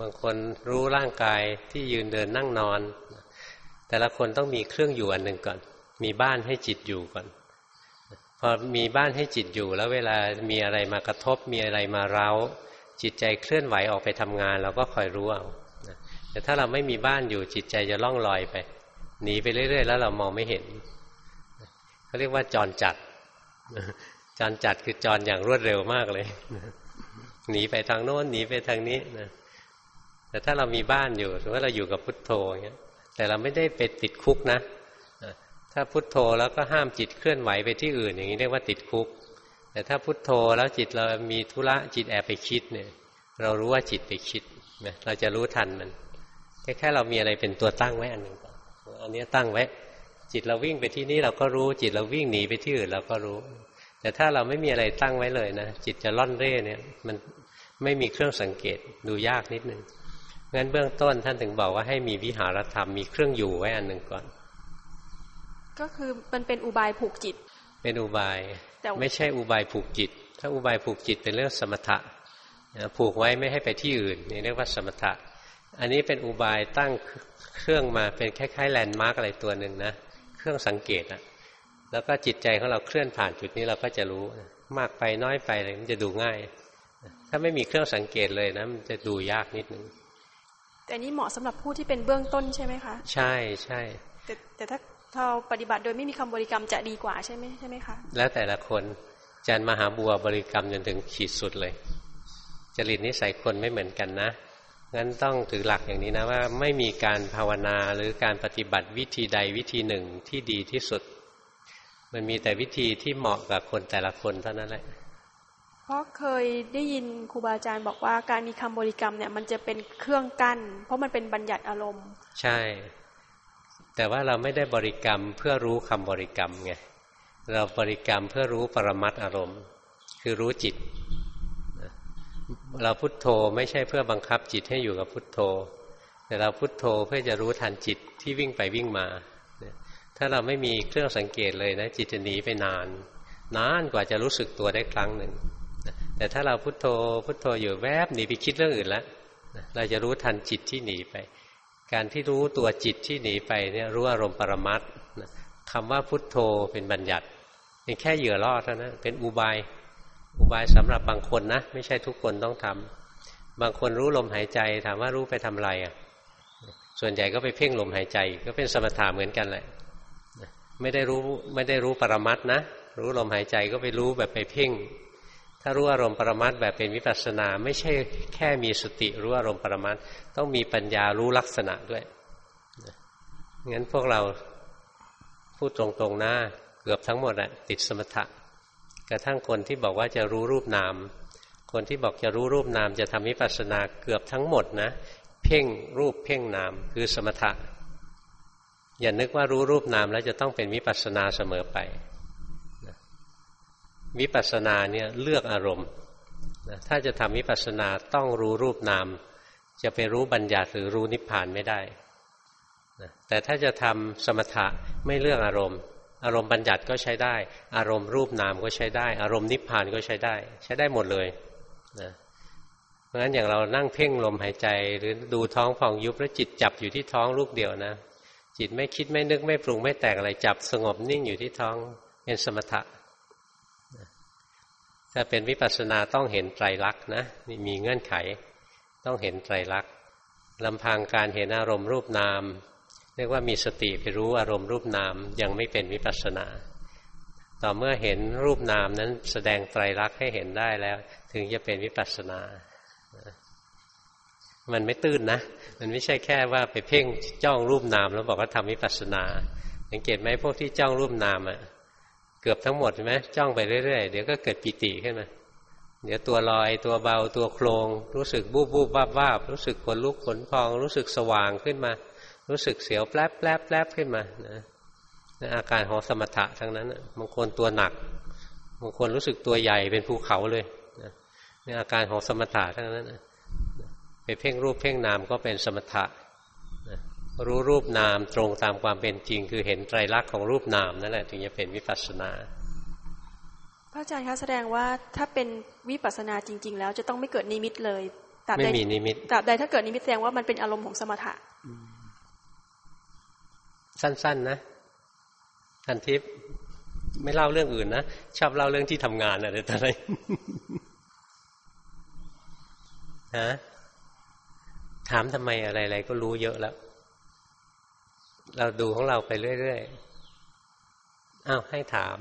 บางคนรู้ร่างกายที่ยืนเดินนั่งนอน แต่ละคนต้องมีเครื่องอยู่อันหนึ่งก่อน มีบ้านให้จิตอยู่ก่อน พอมีบ้านให้จิตอยู่ แล้วเวลามีอะไรมากระทบ มีอะไรมาเร้า จิตใจเคลื่อนไหวออกไปทำงาน เราก็คอยรู้เอาแต่ถ้าเราไม่มีบ้านอยู่จิตใจจะล่องลอยไปหนีไปเรื่อย ๆ แล้วเรามองไม่เห็นเขาเรียกว่าจรจัดจรจัดคือจรอย่างรวดเร็วมากเลยหนีไปทางโน้นหนีไปทางนี้นะแต่ถ้าเรามีบ้านอยู่สมมติว่าเราอยู่กับพุทโธอย่างเงี้ย แต่เราไม่ได้ไปติดคุกนะถ้าพุทโธแล้วก็ห้ามจิตเคลื่อนไหวไปที่อื่น อย่างนี้เรียกว่าติดคุก แต่ถ้าพุทโธแล้วจิตเรามีธุระจิตแอบไปคิดเนี่ย เรารู้ว่าจิตไปคิดนะเราจะรู้ทันมันแค่แค่เรามีอะไรเป็นตัวตั้งไว้อันหนึ่งก่อนอันนี้ตั้งไว้ จิตเราวิ่งไปที่นี่เราก็รู้จิตเราวิ่งหนีไปที่อื่นเราก็รู้ แต่ถ้าเราไม่มีอะไรตั้งไว้เลยนะจิตจะล่อนเร่เนี่ย มันไม่มีเครื่องสังเกตดูยากนิดนึง งั้นเบื้องต้นท่านถึงบอกว่าให้มีวิหารธรรมมีเครื่องอยู่ไว้อันหนึ่งก่อน ก็คือมันเป็นอุบายผูกจิต เป็นอุบายแต่ไม่ใช่อุบายผูกจิต ถ้าอุบายผูกจิตเป็นเรื่องสมถะผูกไว้ไม่ให้ไปที่อื่นนี่เรียกว่าสมถะ อันนี้เป็นอุบายตั้งเครื่องมาเป็นคล้ายๆแลนด์มาร์กอะไรตัวหนึ่งนะเครื่องสังเกตอะแล้วก็จิตใจของเราเคลื่อนผ่านจุดนี้เราก็จะรู้มากไปน้อยไปอะไรมันจะดูง่าย ถ้าไม่มีเครื่องสังเกตเลยนะมันจะดูยากนิดนึง แต่นี้เหมาะสำหรับผู้ที่เป็นเบื้องต้นใช่ไหมคะ ใช่ใช่แต่แต่ถ้าเราปฏิบัติโดยไม่มีคำบริกรรมจะดีกว่าใช่ไหมใช่ไหมคะแล้วแต่ละคนจันมหาบัวบริกรรมจนถึงขีดสุดเลย จริตนิสัยคนไม่เหมือนกันนะงั้นต้องถือหลักอย่างนี้นะว่าไม่มีการภาวนาหรือการปฏิบัติวิธีใดวิธีหนึ่งที่ดีที่สุด มันมีแต่วิธีที่เหมาะกับคนแต่ละคนเท่านั้นแหละ เพราะเคยได้ยินครูบาอาจารย์บอกว่าการมีคำบริกรรมเนี่ย มันจะเป็นเครื่องกั้น เพราะมันเป็นบัญญัติอารมณ์ ใช่ แต่ว่าเราไม่ได้บริกรรมเพื่อรู้คำบริกรรมไงเราบริกรรมเพื่อรู้ปรมัตอารมณ์ คือรู้จิต เราพุทโธไม่ใช่เพื่อบังคับจิตให้อยู่กับพุทโธ แต่เราพุทโธเพื่อจะรู้ทันจิตที่วิ่งไปวิ่งมา ถ้าเราไม่มีเครื่องสังเกตเลยนะ จิตจะหนีไปนาน นานกว่าจะรู้สึกตัวได้ครั้งหนึ่ง แต่ถ้าเราพุทโธพุทโธอยู่แวบหนีไปคิดเรื่องอื่นแล้วเราจะรู้ทันจิตที่หนีไป การที่รู้ตัวจิตที่หนีไปเนี่ยรู้อารมณ์ปรมัตคำว่าพุทโธเป็นบัญญัติเป็นแค่เหยื่อล่อเท่านั้นเป็นอุบายอุบายสำหรับบางคนนะ ไม่ใช่ทุกคนต้องทำบางคนรู้ลมหายใจถามว่ารู้ไปทำอะไรอะ ส่วนใหญ่ก็ไปเพ่งลมหายใจ ก็เป็นสมถะเหมือนกันแหละไม่ได้รู้ไม่ได้รู้ปรมัตนะ รู้ลมหายใจก็ไปรู้แบบไปเพ่ง ถ้ารู้อารมณ์ปรมัตแบบเป็นวิปัสสนา ไม่ใช่แค่มีสติรู้อารมณ์ปรมัตต้องมีปัญญารู้ลักษณะด้วยงั้นพวกเราพูดตรงๆนะเกือบทั้งหมดอะติดสมถะกระทั่งคนที่บอกว่าจะรู้รูปนาม คนที่บอกจะรู้รูปนามจะทำวิปัสสนาเกือบทั้งหมดนะ เพ่งรูปเพ่งนามคือสมถะอย่านึกว่ารู้รูปนามแล้วจะต้องเป็นวิปัสสนาเสมอไป วิปัสสนาเนี่ยเลือกอารมณ์ถ้าจะทำวิปัสสนาต้องรู้รูปนาม จะไปรู้บัญญัติหรือรู้นิพพานไม่ได้แต่ถ้าจะทำสมถะไม่เลือกอารมณ์ อารมณ์บัญญัติก็ใช้ได้ อารมณ์รูปนามก็ใช้ได้ อารมณ์นิพพานก็ใช้ได้ ใช้ได้หมดเลยนะเพราะฉะนั้นอย่างเรานั่งเพ่งลมหายใจ หรือดูท้องพองยุบแล้วจิตจับอยู่ที่ท้องลูกเดียวนะ จิตไม่คิดไม่นึกไม่ปรุงไม่แตกอะไรจับสงบนิ่งอยู่ที่ท้องเป็นสมถะ ถ้าเป็นวิปัสสนาต้องเห็นไตรลักษณ์นะนี่มีเงื่อนไข ต้องเห็นไตรลักษณ์ลำพังการเห็นอารมณ์รูปนาม เรียกว่ามีสติไปรู้อารมณ์รูปนามยังไม่เป็นวิปัสสนา ต่อเมื่อเห็นรูปนามนั้นแสดงไตรลักษณ์ให้เห็นได้แล้ว ถึงจะเป็นวิปัสสนา มันไม่ตื้นนะ มันไม่ใช่แค่ว่าไปเพ่งจ้องรูปนามแล้วบอกว่าทำวิปัสสนา สังเกตไหมพวกที่จ้องรูปนามอะ่ะ กือบทั้งหมดใช่ไหมจ้องไปเรื่อยๆเดี๋ยวก็เกิดปิติขึ้นมาเดี๋ยวตัวลอยตัวเบาตัวโครงรู้สึกบูบบูบวาบวาบรู้สึกขนลุกขนพอง รู้สึกสว่างขึ้นมา รู้สึกเสียวแปลบแปลบแปลบขึ้นมานะอาการของสมถะทั้งนั้นบางคนตัวหนักบางคนรู้สึกตัวใหญ่เป็นภูเขาเลยนี่อาการของสมถะทั้งนั้นไปเพ่งรูปเพ่งนามก็เป็นสมถะ รู้รูปนามตรงตามความเป็นจริง คือเห็นไตรลักษณ์ของรูปนามนั่นแหละถึงจะเป็นวิปัสสนาพระอาจารย์คะแสดงว่าถ้าเป็นวิปัสสนาจริง ๆ แล้วจะต้องไม่เกิดนิมิตเลยไม่มีนิมิตตราบใดถ้าเกิดนิมิตแสดงว่ามันเป็นอารมณ์ของสมถะ สั้น ๆ นะทันทิพย์ไม่เล่าเรื่องอื่นนะชอบเล่าเรื่องที่ทำงานอะไรต่ออะไรฮะถามทำไมอะไรๆก็รู้เยอะแล้ว เราดูของเราไปเรื่อยๆอ้าวให้ถาม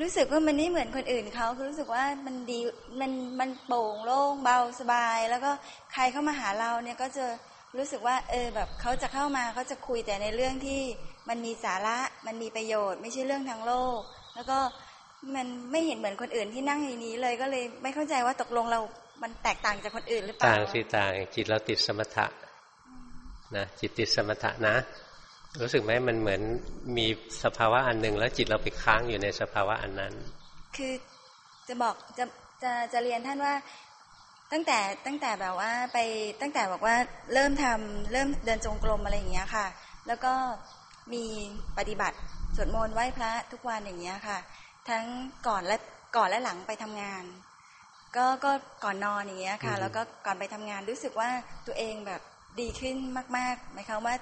รู้สึกว่ามันไม่เหมือนคนอื่นเขาคือรู้สึกว่ามันดีมันมันโปร่งโล่งเบาสบาย แล้วก็ใครเข้ามาหาเราเนี่ยก็จะรู้สึกว่า เออแบบเขาจะเข้ามาเขาจะคุยแต่ในเรื่องที่มันมีสาระมันมีประโยชน์ ไม่ใช่เรื่องทางโลก แล้วก็มันไม่เห็นเหมือนคนอื่นที่นั่งในนี้เลยก็เลยไม่เข้าใจว่าตกลงเรา มันแตกต่างจากคนอื่นหรือเปล่า ต่างสิต่างจิตเราติดสมถะ นะจิตติดสมถะนะ รู้สึกไหมมันเหมือนมีสภาวะอันหนึ่งแล้วจิตเราไปค้างอยู่ในสภาวะอันนั้น คือจะบอกจะจะจะเรียนท่านว่าตั้งแต่ตั้งแต่แบบว่าไปตั้งแต่บอกว่าเริ่มทำเริ่มเดินจงกรมอะไรอย่างเงี้ยค่ะ แล้วก็มีปฏิบัติสวดมนต์ไหว้พระทุกวันอย่างเงี้ยค่ะ ทั้งก่อนและก่อนและหลังไปทำงาน ก็ก็ก่อนนอนอย่างเงี้ยค่ะ แล้วก็ก่อนไปทำงานรู้สึกว่าตัวเองแบบ ดีขึ้นมากๆหมายความว่า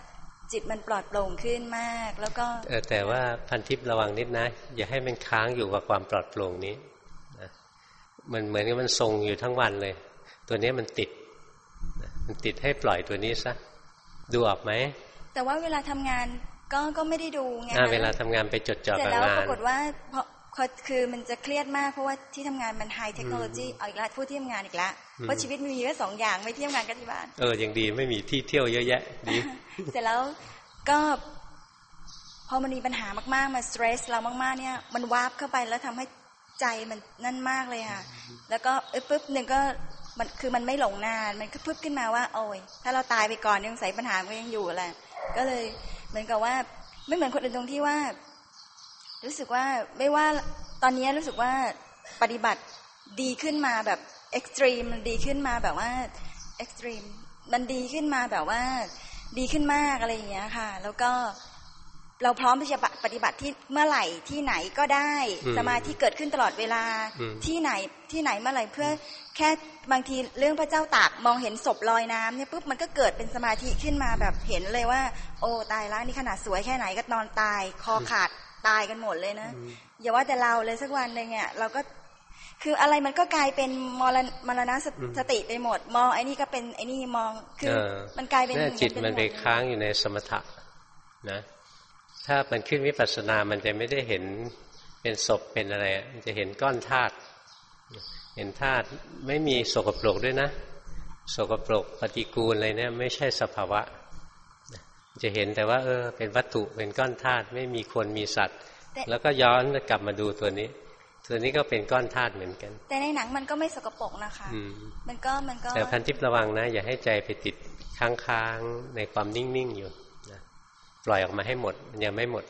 จิตมันปลอดโปร่งขึ้นมาก แล้วก็เออแต่ว่าพันทิพย์ระวังนิดนะ อย่าให้มันค้างอยู่กับความปลอดโปร่งนี้นะมันเหมือนกับมันทรงอยู่ทั้งวันเลย ตัวนี้มันติดนะมันติดให้ปล่อยตัวนี้ซะดูออกไหมแต่ว่าเวลาทำงานก็ก็ไม่ได้ดูไงอ่าเวลาทำงานไปจดจ่อเสร็จกับแล้วงาปนรากฏว่าเพราะเพราะคือมันจะเครียดมากเพราะว่าที่ทำงานมัน high technology เอาอีกแล้วพูดที่ทำงานอีกแล้วอืม เพราะชีวิตมันมีแค่สองอย่างไม่ที่ทำงานกับที่บ้านเออยังดีไม่มีที่เที่ยวเยอะแยะดีเสร็จแล้วก็พอมันมีปัญหามากๆมา stress เรามากๆเนี่ย มัน warp เข้าไปแล้วทำให้ใจมันนั่นมากเลยค่ะ แล้วก็เอ้ยปุ๊บหนึ่งก็มันคือมันไม่หลงนาน มันก็ปุ๊บขึ้นมาว่า โอ้ย ถ้าเราตายไปก่อนยังใส่ปัญหามันก็ยังอยู่แหละก็เลยเหมือนกับว่าไม่เหมือนคนอื่นตรงที่ว่า รู้สึกว่าไม่ว่าตอนนี้รู้สึกว่าปฏิบัติดีขึ้นมาแบบ เอ็กซ์ตรีมมันดีขึ้นมาแบบว่าเอ็กซ์ตรีมมันดีขึ้นมาแบบว่า ดีขึ้นมากอะไรอย่างเงี้ยค่ะ แล้วก็เราพร้อมที่จะปฏิบัติที่เมื่อไหร่ที่ไหนก็ได้อืมสมาธิเกิดขึ้นตลอดเวลาอืมที่ไหนที่ไหนเมื่อไหร่เพื่อแค่บางทีเรื่องพระเจ้าตากมองเห็นศพลอยน้ำเนี่ยปุ๊บมันก็เกิดเป็นสมาธิขึ้นมาแบบเห็นเลยว่า โอ้ตายแล้วนี่ขนาดสวยแค่ไหนก็นอนตาย คอขาดตายกันหมดเลยนะอย่าว่าแต่เราเลยสักวันหนึ่งเนี่ยเราก็ คืออะไรมันก็กลายเป็นมรณมรณสอืมสติไปหมด มองไอ้นี่ก็เป็นไอ้นี่มองคือเออมันกลายเป็นเนี่ยจิตมันไปหดค้างอยู่ในสมถะนะ ถ้ามันขึ้นวิปัสสนามันจะไม่ได้เห็นเป็นศพเป็นอะไรอะมันจะเห็นก้อนธาตุเห็นธาตุไม่มีโสกปรกด้วยนะโสกปรกปฏิกูลอะไรเนี่ยไม่ใช่สภาวะ จะเห็นแต่ว่า เออ เป็นวัตถุเป็นก้อนธาตุไม่มีคนมีสัตว์แต่แล้วก็ย้อนกลับมาดูตัวนี้ ตัวนี้ก็เป็นก้อนธาตุเหมือนกัน แต่ในหนังมันก็ไม่สกปรกนะคะอืมมันก็มันก็แต่พันทิพย์ระวังนะ อย่าให้ใจไปติดค้างๆในความนิ่งๆอยู่นะปล่อยออกมาให้หมดมันยังไม่หมด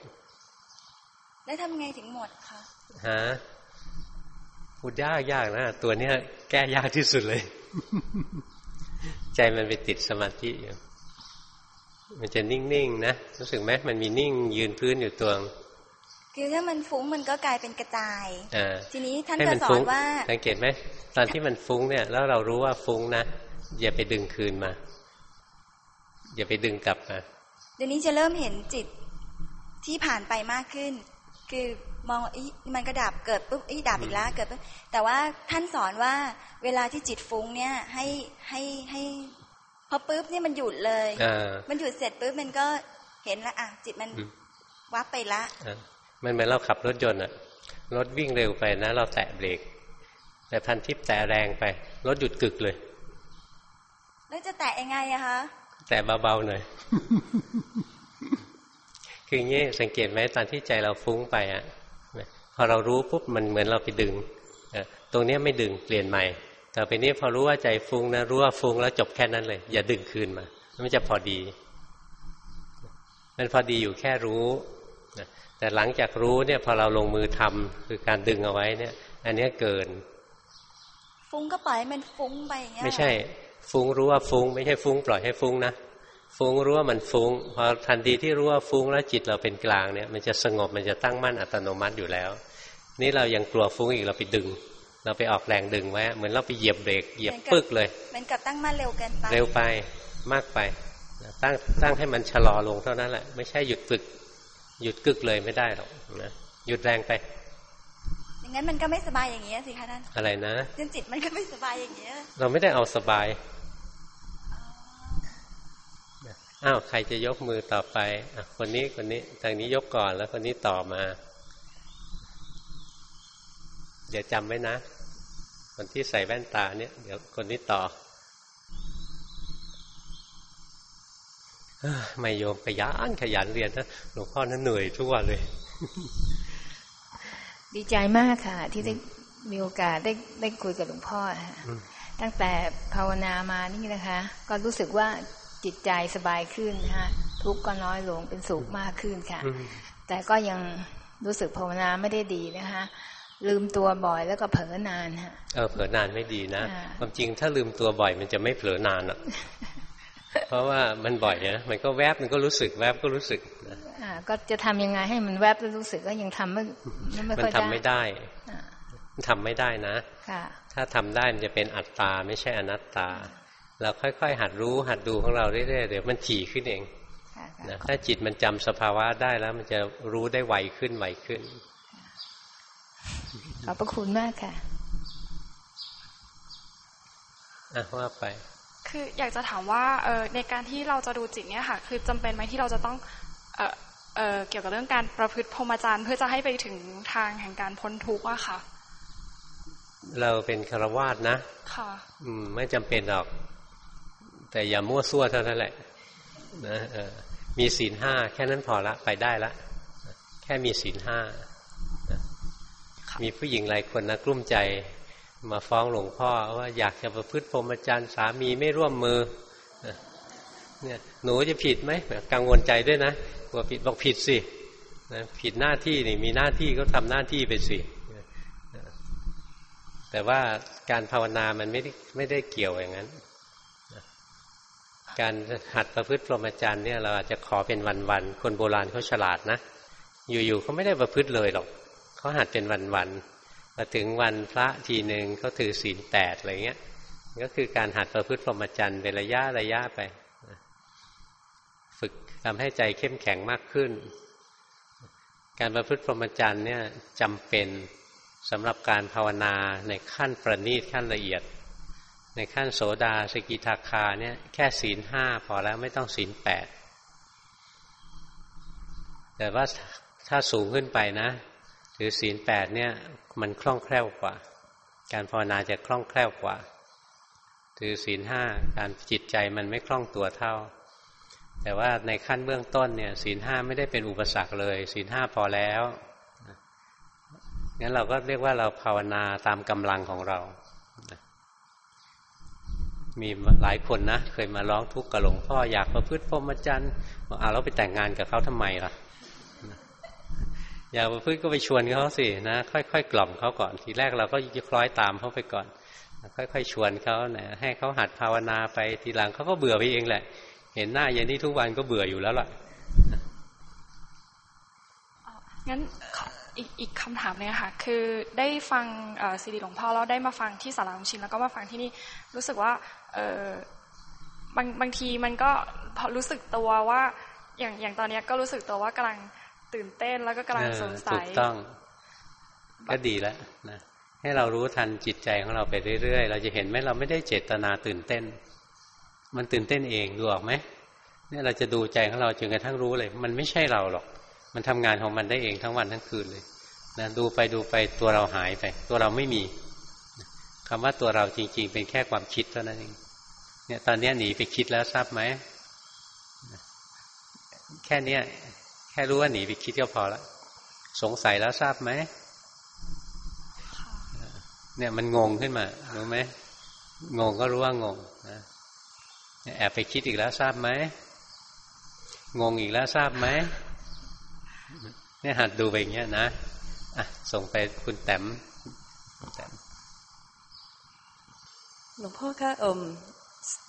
แล้วทำไงถึงหมดคะฮะพูดยากยากนะตัวเนี้ย แก้ยากที่สุดเลย ใจมันไปติดสมาธิอยู่มันจะนิ่งๆนะรู้สึกไหมมันมีนิ่งยืนพื้นอยู่ตัว คือถ้ามันฟุ้งมันก็กลายเป็นกระจายอ่าทีนี้ท่านให้ก็มันสอฟุ้นงว่าสังเกตไหมตอนที่มันฟุ้งเนี่ย แล้วเรารู้ว่าฟุ้งนะอย่าไปดึงคืนมา อย่าไปดึงกลับมาเดี๋ยวนี้จะเริ่มเห็นจิตที่ผ่านไปมากขึ้น คือมองอีมันก็ดับเกิดปุ๊บอีดับอีกแล้วเกิดปุ๊บแต่ว่าท่านสอนว่าเวลาที่จิตฟุ้งเนี่ยให้ให้ให้พอปุ๊บเนี่ยมันหยุดเลยอ่ามันหยุดเสร็จปุ๊บมันก็เห็นละอะจิตมันอืมวับไปละอะ มันเหมือนเราขับรถยนต์อะรถวิ่งเร็วไปนะ เราแตะเบรก แต่พันทิพย์แตะแรงไป รถหยุดกึกเลย แล้วจะแตะยังไงอะคะ แตะเบาๆหน่อย คืออย่างนี้สังเกตไหมตอนที่ใจเราฟุ้งไปอะพอเรารู้ปุ๊บมันเหมือนเราไปดึงอะตรงเนี้ยไม่ดึงเปลี่ยนใหม่แต่ไปนี้พอรู้ว่าใจฟุ้งนะรู้ว่าฟุ้งแล้วจบแค่นั้นเลย อย่าดึงคืนมา มันจะพอดี มันพอดีอยู่แค่รู้นะ แต่หลังจากรู้เนี่ยพอเราลงมือทำคือการดึงเอาไว้เนี่ย อันเนี้ยเกิน ฟุ้งก็ปล่อยให้มันฟุ้งไปอย่างเงี้ยไม่ใช่ ฟุ้งรู้ว่าฟุ้ง ไม่ใช่ฟุ้งปล่อยให้ฟุ้งนะฟุ้งรู้ว่ามันฟุ้งพอทันทีที่รู้ว่าฟุ้งแล้วจิตเราเป็นกลางเนี่ย มันจะสงบมันจะตั้งมั่นอัตโนมัติอยู่แล้ว นี่เรายังกลัวฟุ้งอีกเราไปดึง เราไปออกแรงดึงไว้เหมือนเราไปเหยียบเบรกเหยียบปึ๊กเลยมันกับตั้งมั่นเร็วเกินไปเร็วไปมากไปนะตั้งตั้งให้มันชะลอลงเท่านั้นแหละไม่ใช่หยุดฝึก หยุดกึกเลยไม่ได้หรอกนะหยุดแรงไปอย่างนั้นมันก็ไม่สบายอย่างเงี้ยสิคะท่านอะไรนะจนจิตมันก็ไม่สบายอย่างเงี้ยเราไม่ได้เอาสบายอ้าวใครจะยกมือต่อไปอะคนนี้คนนี้ทางนี้ยกก่อนแล้วคนนี้ต่อมาเดี๋ยวจำไว้นะคนที่ใส่แว่นตาเนี่ย เดี๋ยวคนนี้ต่อเอ้อ ไม่โยมขยันขยันเรียนนะหลวงพ่อนั้นเหนื่อยทุกวันเลย ดีใจมากค่ะ ที่ได้มีโอกาสได้ได้คุยกับหลวงพ่อค่ะอืมตั้งแต่ภาวนามานี่นะคะ ก็รู้สึกว่าจิตใจสบายขึ้นนะคะทุกข์ก็น้อยลงเป็นสุขมากขึ้นค่ะอืมแต่ก็ยังรู้สึกภาวนาไม่ได้ดีนะคะลืมตัวบ่อยแล้วก็เผลอนานค่ะเออเผลอนานไม่ดีนะอ่าความจริงถ้าลืมตัวบ่อยมันจะไม่เผลอนานอะ เพราะว่ามันบ่อยนะมันก็แวบมันก็รู้สึกแวบก็รู้สึกนะอ่าก็จะทำยังไงให้มันแวบแล้วรู้สึกก็ยังทำไม่ไม่มันค่อยทำไม่ได้อ่าทำไม่ได้นะถ้าทำได้มันจะเป็นอัตตาไม่ใช่อนัตตา เราค่อยๆ หัดรู้หัดดูของเราเรื่อยๆเดี๋ยวมันถี่ขึ้นเองนะถ้าจิตมันจำสภาวะได้แล้ว มันจะรู้ได้ไวขึ้นไวขึ้นขอบพระคุณมากค่ะอะว่าไป คืออยากจะถามว่าเออในการที่เราจะดูจิตเนี่ยค่ะ คือจำเป็นไหมที่เราจะต้องเออเออเกี่ยวกับเรื่องการประพฤติพรหมจรรย์เพื่อจะให้ไปถึงทางแห่งการพ้นทุกข์อะค่ะ เราเป็นคารวาสนะ ค่ะ อืม ไม่จำเป็นหรอก แต่อย่ามั่วซั่วเท่านั้นแหละ นะเออมีศีลห้าแค่นั้นพอละไปได้ละ แค่มีศีลห้ามีผู้หญิงหลายคนนะกลุ้มใจ มาฟ้องหลวงพ่อว่าอยากจะประพฤติพรหมจรรย์สามีไม่ร่วมมือเนี่ยหนูจะผิดไหมกังวลใจด้วยนะกลัวผิดบอกผิดสินะผิดหน้าที่นี่มีหน้าที่ก็ทำหน้าที่ไปสิแต่ว่าการภาวนามันไม่ได้ไม่ได้เกี่ยวอย่างนั้นการหัดประพฤติพรหมจรรย์เนี่ยเราอาจจะขอเป็นวันๆคนโบราณเขาฉลาดนะ อยู่ๆเขาไม่ได้ประพฤติเลยหรอกเขาหัดเป็นวันๆ มาถึงวันพระทีหนึ่งเขาถือศีลแปดอะไรเงี้ย ก็คือการหัดประพฤติพรหมจรรย์เป็นระยะระยะไป ฝึกทำให้ใจเข้มแข็งมากขึ้น การประพฤติพรหมจรรย์เนี่ยจำเป็นสำหรับการภาวนาในขั้นประณีตขั้นละเอียด ในขั้นโสดาสกิทาคาเนี่ยแค่ศีลห้าพอแล้วไม่ต้องศีลแปดแต่ว่าถ้าสูงขึ้นไปนะ หรือศีลแปดเนี่ย มันคล่องแคล่วกว่า การภาวนาจะคล่องแคล่วกว่าถือศีลห้าการจิตใจมันไม่คล่องตัวเท่า แต่ว่าในขั้นเบื้องต้นเนี่ยศีลห้าไม่ได้เป็นอุปสรรคเลยศีลห้าพอแล้วงั้นเราก็เรียกว่าเราภาวนาตามกำลังของเรา มีหลายคนนะ เคยมาร้องทุกข์กับหลวงพ่ออยากประพฤติพรหมจรรย์บอกเอาเราไปแต่งงานกับเขาทำไมล่ะ อย่ากปพฤติก็ไปชวนเขาสินะค่อยๆกล่อมเขาก่อน ทีแรกเราก็ยคล้อยตามเขาไปก่อน ค่อยๆชวนเขานะให้เขาหัดภาวนาไปทีหลังเขาก็เบื่อไปเองแหละ เห็นหน้าอย่างนี้ทุกวันก็เบื่ออยู่แล้วล่ะงั้นอีกอีกคำถามเนี่ยค่ะ คือได้ฟังซีดีหลวงพ่อแล้วได้มาฟังที่สาราชินแล้วก็มาฟังที่นี่รู้สึกว่าเออบางบางทีมันก็พอรู้สึกตัวว่าอย่างอย่างตอนนี้ก็รู้สึกตัวว่ากำลัง ตื่นเต้นแล้วก็กำลังสงสัยถูกต้อง ก็ดีแล้วนะให้เรารู้ทันจิตใจของเราไปเรื่อยๆ เราจะเห็นไหมเราไม่ได้เจตนาตื่นเต้น มันตื่นเต้นเองดูออกไหมเนี่ยเราจะดูใจของเราจนกระทั่งรู้เลย มันไม่ใช่เราหรอก มันทำงานของมันได้เองทั้งวันทั้งคืนเลยนะดูไปดูไปตัวเราหายไป ตัวเราไม่มีคำว่าตัวเราจริง ๆ เป็นแค่ความคิดเท่านั้นเองเนี่ยตอนนี้หนีไปคิดแล้วทราบไหมแค่เนี้ย ค่รู้ว่าหนีไปคิดก็พอละสงสัยแล้วทราบไหมเนี่ยมันงงขึ้นมารู้ไหมงงก็รู้ว่างงนะแอบไปคิดอีกแล้วทราบไหมงงอีกแล้วทราบไหมเนี่ยหัดดูไปอย่างเงี้ยนะอะส่งไปคุณแต้มแต้มหลวงพ่อคะเอิม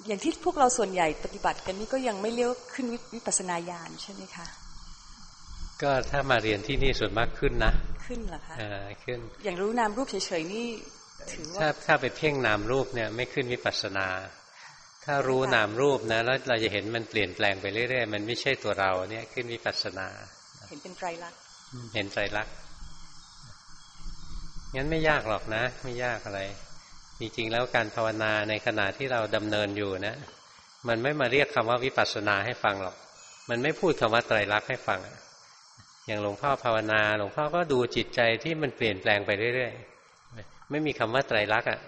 อย่างที่พวกเราส่วนใหญ่ปฏิบัติกันนี่ก็ยังไม่เลี้ยวขึ้นวิปัสสนาญาณใช่ไหมคะ ก็ถ้ามาเรียนที่นี่ส่วนมากขึ้นนะ ขึ้นเหรอคะอ่าขึ้น อย่างรู้นามรูปเฉยๆนี่ถือว่าถ้าถ้าไปเพ่งนามรูปเนี่ยไม่ขึ้นวิปัสสนา ถ้ารู้นามรูปนะแล้วเราจะเห็นมันเปลี่ยนแปลงไปเรื่อยๆมันไม่ใช่ตัวเราเนี่ยขึ้นวิปัสสนา เห็นเป็นไตรลักษณ์เห็นไตรลักษณ์งั้นไม่ยากหรอกนะ ไม่ยากอะไร จริงๆแล้วการภาวนาในขณะที่เราดำเนินอยู่นะ มันไม่มาเรียกคำว่าวิปัสสนาให้ฟังหรอก มันไม่พูดคำว่าไตรลักษณ์ให้ฟังอ อย่างหลวงพ่อภาวนา หลวงพ่อก็ดูจิตใจที่มันเปลี่ยนแปลงไปเรื่อยๆไม่มีคำว่าไตรลักษณ์อะ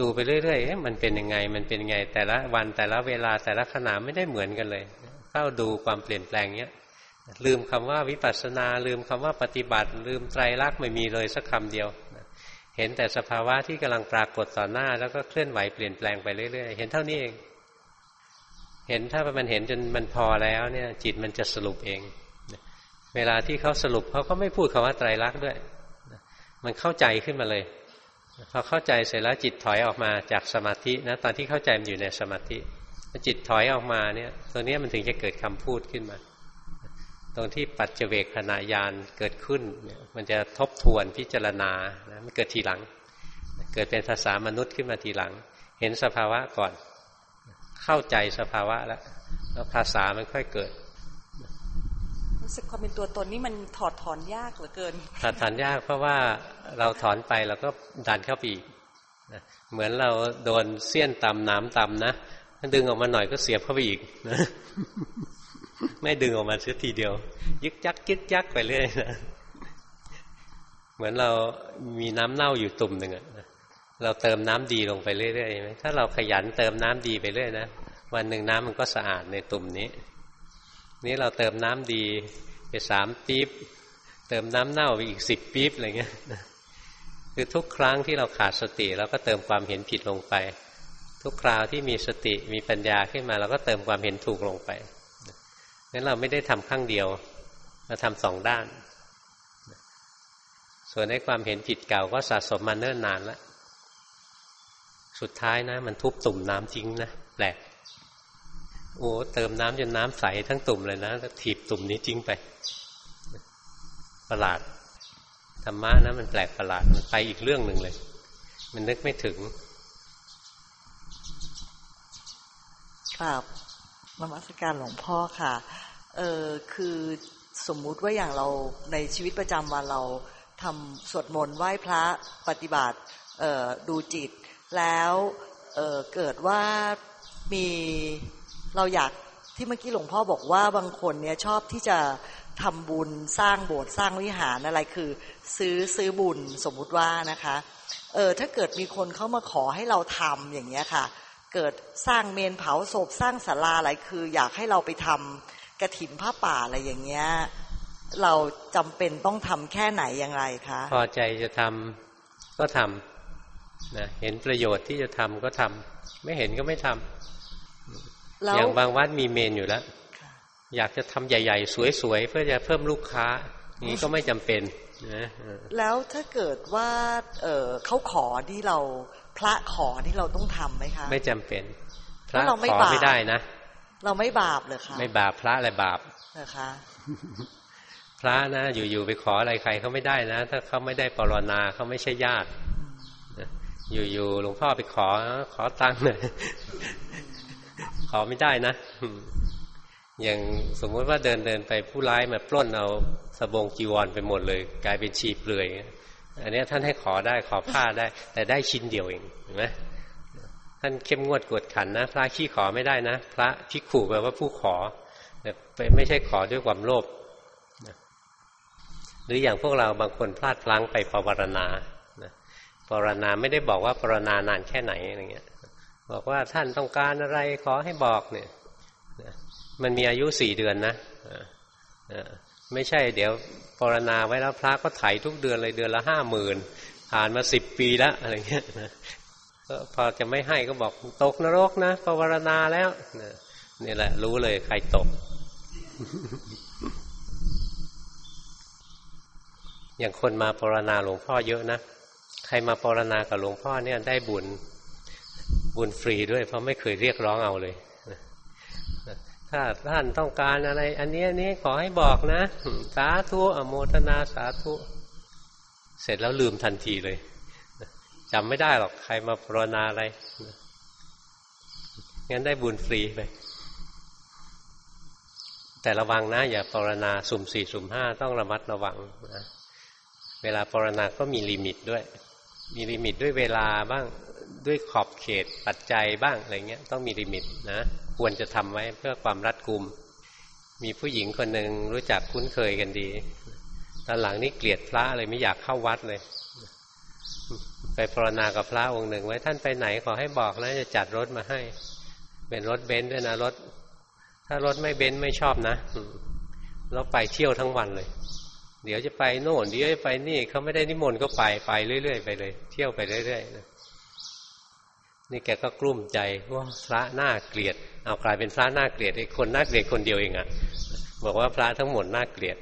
ดูไปเรื่อยๆมันเป็นยังไง มันเป็นยังไง แต่ละวันแต่ละเวลาแต่ละขณะไม่ได้เหมือนกันเลยเฝ้าดูความเปลี่ยนแปลงเนี้ยลืมคำว่าวิปัสสนา ลืมคำว่าปฏิบัติ ลืมไตรลักษณ์ไม่มีเลยสักคำเดียว เห็นแต่สภาวะที่กำลังปรากฏต่อหน้า แล้วก็เคลื่อนไหวเปลี่ยนแปลงไปเรื่อยๆ เห็นเท่านี้เอง เห็นถ้ามันเห็นจนมันพอแล้วเนี่ย จิตมันจะสรุปเอง เวลาที่เขาสรุปเขาก็ไม่พูดคำว่าไตรลักษณ์ด้วย มันเข้าใจขึ้นมาเลย พอเข้าใจเสร็จแล้วจิตถอยออกมาจากสมาธินะตอนที่เข้าใจมันอยู่ในสมาธิจิตถอยออกมาเนี่ย ตัวนี้มันถึงจะเกิดคำพูดขึ้นมา ตรงที่ปัจเจเวกขณะยานเกิดขึ้น มันจะทบทวนพิจารณานะมันเกิดทีหลัง เกิดเป็นภาษามนุษย์ขึ้นมาทีหลัง เห็นสภาวะก่อน เข้าใจสภาวะแล้วแล้วภาษามันค่อยเกิด รู้สึกความเป็นตัวตนนี่มันถอดถอนยากเหลือเกิน ถอดถอนยากเพราะว่าเราถอนไปเราก็ดันเข้าไปอีกเหมือนเราโดนเสี้ยนตำน้ำตำนะดึงออกมาหน่อยก็เสียบเข้าไปอีกนะไม่ดึงออกมาเสียทีเดียว ยึกยักยึกยักไปเรื่อยนะเหมือนเรามีน้ำเน่าอยู่ตุ่มหนึ่งอะเราเติมน้ำดีลงไปเรื่อยๆไหมถ้าเราขยันเติมน้ำดีไปเรื่อยนะวันหนึ่งน้ำมันก็สะอาดในตุ่มนี้ นี้เราเติมน้ำดีไปสามปี๊บเติมน้ำเน่าไปอีกสิบปี๊บอะไรเงี้ยคือทุกครั้งที่เราขาดสติเราก็เติมความเห็นผิดลงไป ทุกคราวที่มีสติมีปัญญาขึ้นมา เราก็เติมความเห็นถูกลงไปนั้นเราไม่ได้ทำข้างเดียวเราทำสองด้าน ส่วนในความเห็นผิดเก่าก็สะสมมาเนิ่นนานแล้วสุดท้ายนะ มันทุบตุ่มน้ำจริงนะแปลก โอ้เติมน้ำจนน้ำใสทั้งตุ่มเลยนะแล้วถีบตุ่มนี้จริงไป ประหลาดธรรมะนะมันแปลกประหลาดมันไปอีกเรื่องหนึ่งเลย มันนึกไม่ถึงครับนมัสการหลวงพ่อค่ะ เออคือสมมุติว่าอย่างเราในชีวิตประจำวันเราทำสวดมนต์ไหว้พระปฏิบัติดูจิต แล้วเเกิดว่ามี เราอยากที่เมื่อกี้หลวงพ่อบอกว่าบางคนเนี่ยชอบที่จะทำบุญสร้างโบสถ์สร้างวิหารอะไรคือ ซื้อซื้อบุญสมมุติว่านะคะเออถ้าเกิดมีคนเข้ามาขอให้เราทำอย่างเงี้ยค่ะ เกิดสร้างเมนเผาศพสร้างศาลาอะไรคือ อยากให้เราไปทำกระถินผ้าป่าอะไรอย่างเงี้ยเราจำเป็นต้องทำแค่ไหนอย่างไรคะพอใจจะทำก็ทำนะเห็นประโยชน์ที่จะทำก็ทำไม่เห็นก็ไม่ทำ อย่างบางวัดมีเมนอยู่แล้ว อยากจะทำใหญ่ ๆ สวยๆเพื่อจะเพิ่มลูกค้านี้ก็ไม่จำเป็นนะแล้วถ้าเกิดว่าเเขาขอที่เราพระขอที่เราต้องทํำไหมคะ ไม่จำเป็น พระขอไม่ได้นะ เราไม่บาปเลยคะไม่บาปพระอะไรบาปนะคะพระนะอยู่ๆไปขออะไรใครเขาไม่ได้นะ ถ้าเขาไม่ได้ปรนนาเขาไม่ใช่ญาติอยู่ๆหลวงพ่อไปขอขอตังค์เลยข อไม่ได้นะ อย่างสมมุติว่าเดินเดินไปผู้ร้ายมาปล้นเอาสบงจีวรไปหมดเลย กลายเป็นชีเปลือยอันนี้ท่านให้ขอได้ขอผ้าได้ แต่ได้ชิ้นเดียวเองเห็นไหมท่านเข้มงวดกวดขันนะพระขี้ขอไม่ได้นะ พระพิขู่แปลว่าผู้ขอแต่ไม่ใช่ขอด้วยความโลภหรืออย่างพวกเราบางคนพลาดพลั้งไปปวารณาปรณาไม่ได้บอกว่าปรณานานแค่ไหนอะไรเงี้ย บอกว่าท่านต้องการอะไรขอให้บอกเนี่ยมันมีอายุสี่เดือนนะไม่ใช่เดี๋ยวปรณาไว้แล้วพระก็ไถทุกเดือนเลยเดือนละห้าหมื่นผ่านมาสิบปีแล้วอะไรเงี้ยก็พอจะไม่ให้ก็บอกตกนรกนะปวารณาแล้วนี่แหละ รู้เลยใครตก อย่างคนมาปรณาหลวงพ่อเยอะนะ ใครมาปรณากับหลวงพ่อเนี่ยได้บุญ บุญฟรีด้วย เพราะไม่เคยเรียกร้องเอาเลยถ้าท่านต้องการอะไร อันนี้อันนี้ขอให้บอกนะ สาธุอโมทนาสาธุ เสร็จแล้วลืมทันทีเลยจำไม่ได้หรอกใครมาปรนนาอะไรงั้นได้บุญฟรีไปแต่ระวังนะ อย่าปวารณาสุ่มสี่สุ่มห้าต้องระมัดระวังนะเวลาปวารณาก็มี limit ด้วย มี limit ด้วยเวลาบ้าง ด้วยขอบเขตปัจจัยบ้างอะไรเงี้ยต้องมี limit นะควรจะทำไว้เพื่อความรัดกุม มีผู้หญิงคนหนึ่งรู้จักคุ้นเคยกันดีตอนหลังนี่เกลียดพระเลยไม่อยากเข้าวัดเลย ไปปวารณากับพระองค์หนึ่งไว้ท่านไปไหนขอให้บอกนะจะจัดรถมาให้ เป็นรถเบนซ์ด้วยนะรถ ถ้ารถไม่เบนซ์ไม่ชอบนะแล้วไปเที่ยวทั้งวันเลย เดี๋ยวจะไปโน่นเดี๋ยวจะไปนี่เขาไม่ได้นิมนต์ก็ไปไปเรื่อยๆไปเลย เที่ยวไปเรื่อยๆนะ นี่แกก็กลุ้มใจว่าพระน่าเกลียด เอากลายเป็นพระน่าเกลียดไอ้คนน่าเกลียดคนเดียวเองอะบอกว่าพระทั้งหมดน่าเกลียด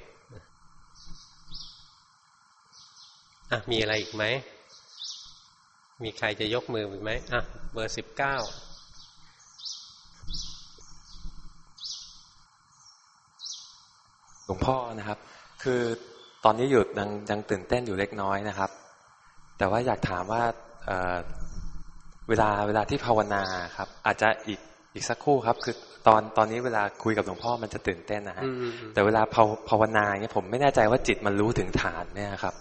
อะมีอะไรอีกไหม มีใครจะยกมืออีกไหมอะเบอร์สิบเก้าหลวงพ่อนะครับ คือตอนนี้หยุดยังยังตื่นเต้นอยู่เล็กน้อยนะครับ แต่ว่าอยากถามว่า เเวลาเวลาที่ภาวนาครับ อาจจะอีกอีกสักครู่ครับ คือตอนตอนนี้เวลาคุยกับหลวงพ่อมันจะตื่นเต้นนะฮะแต่เวลาภาวนาเนี่ยผมไม่แน่ใจว่าจิตมันรู้ถึงฐานเนี่ยครับ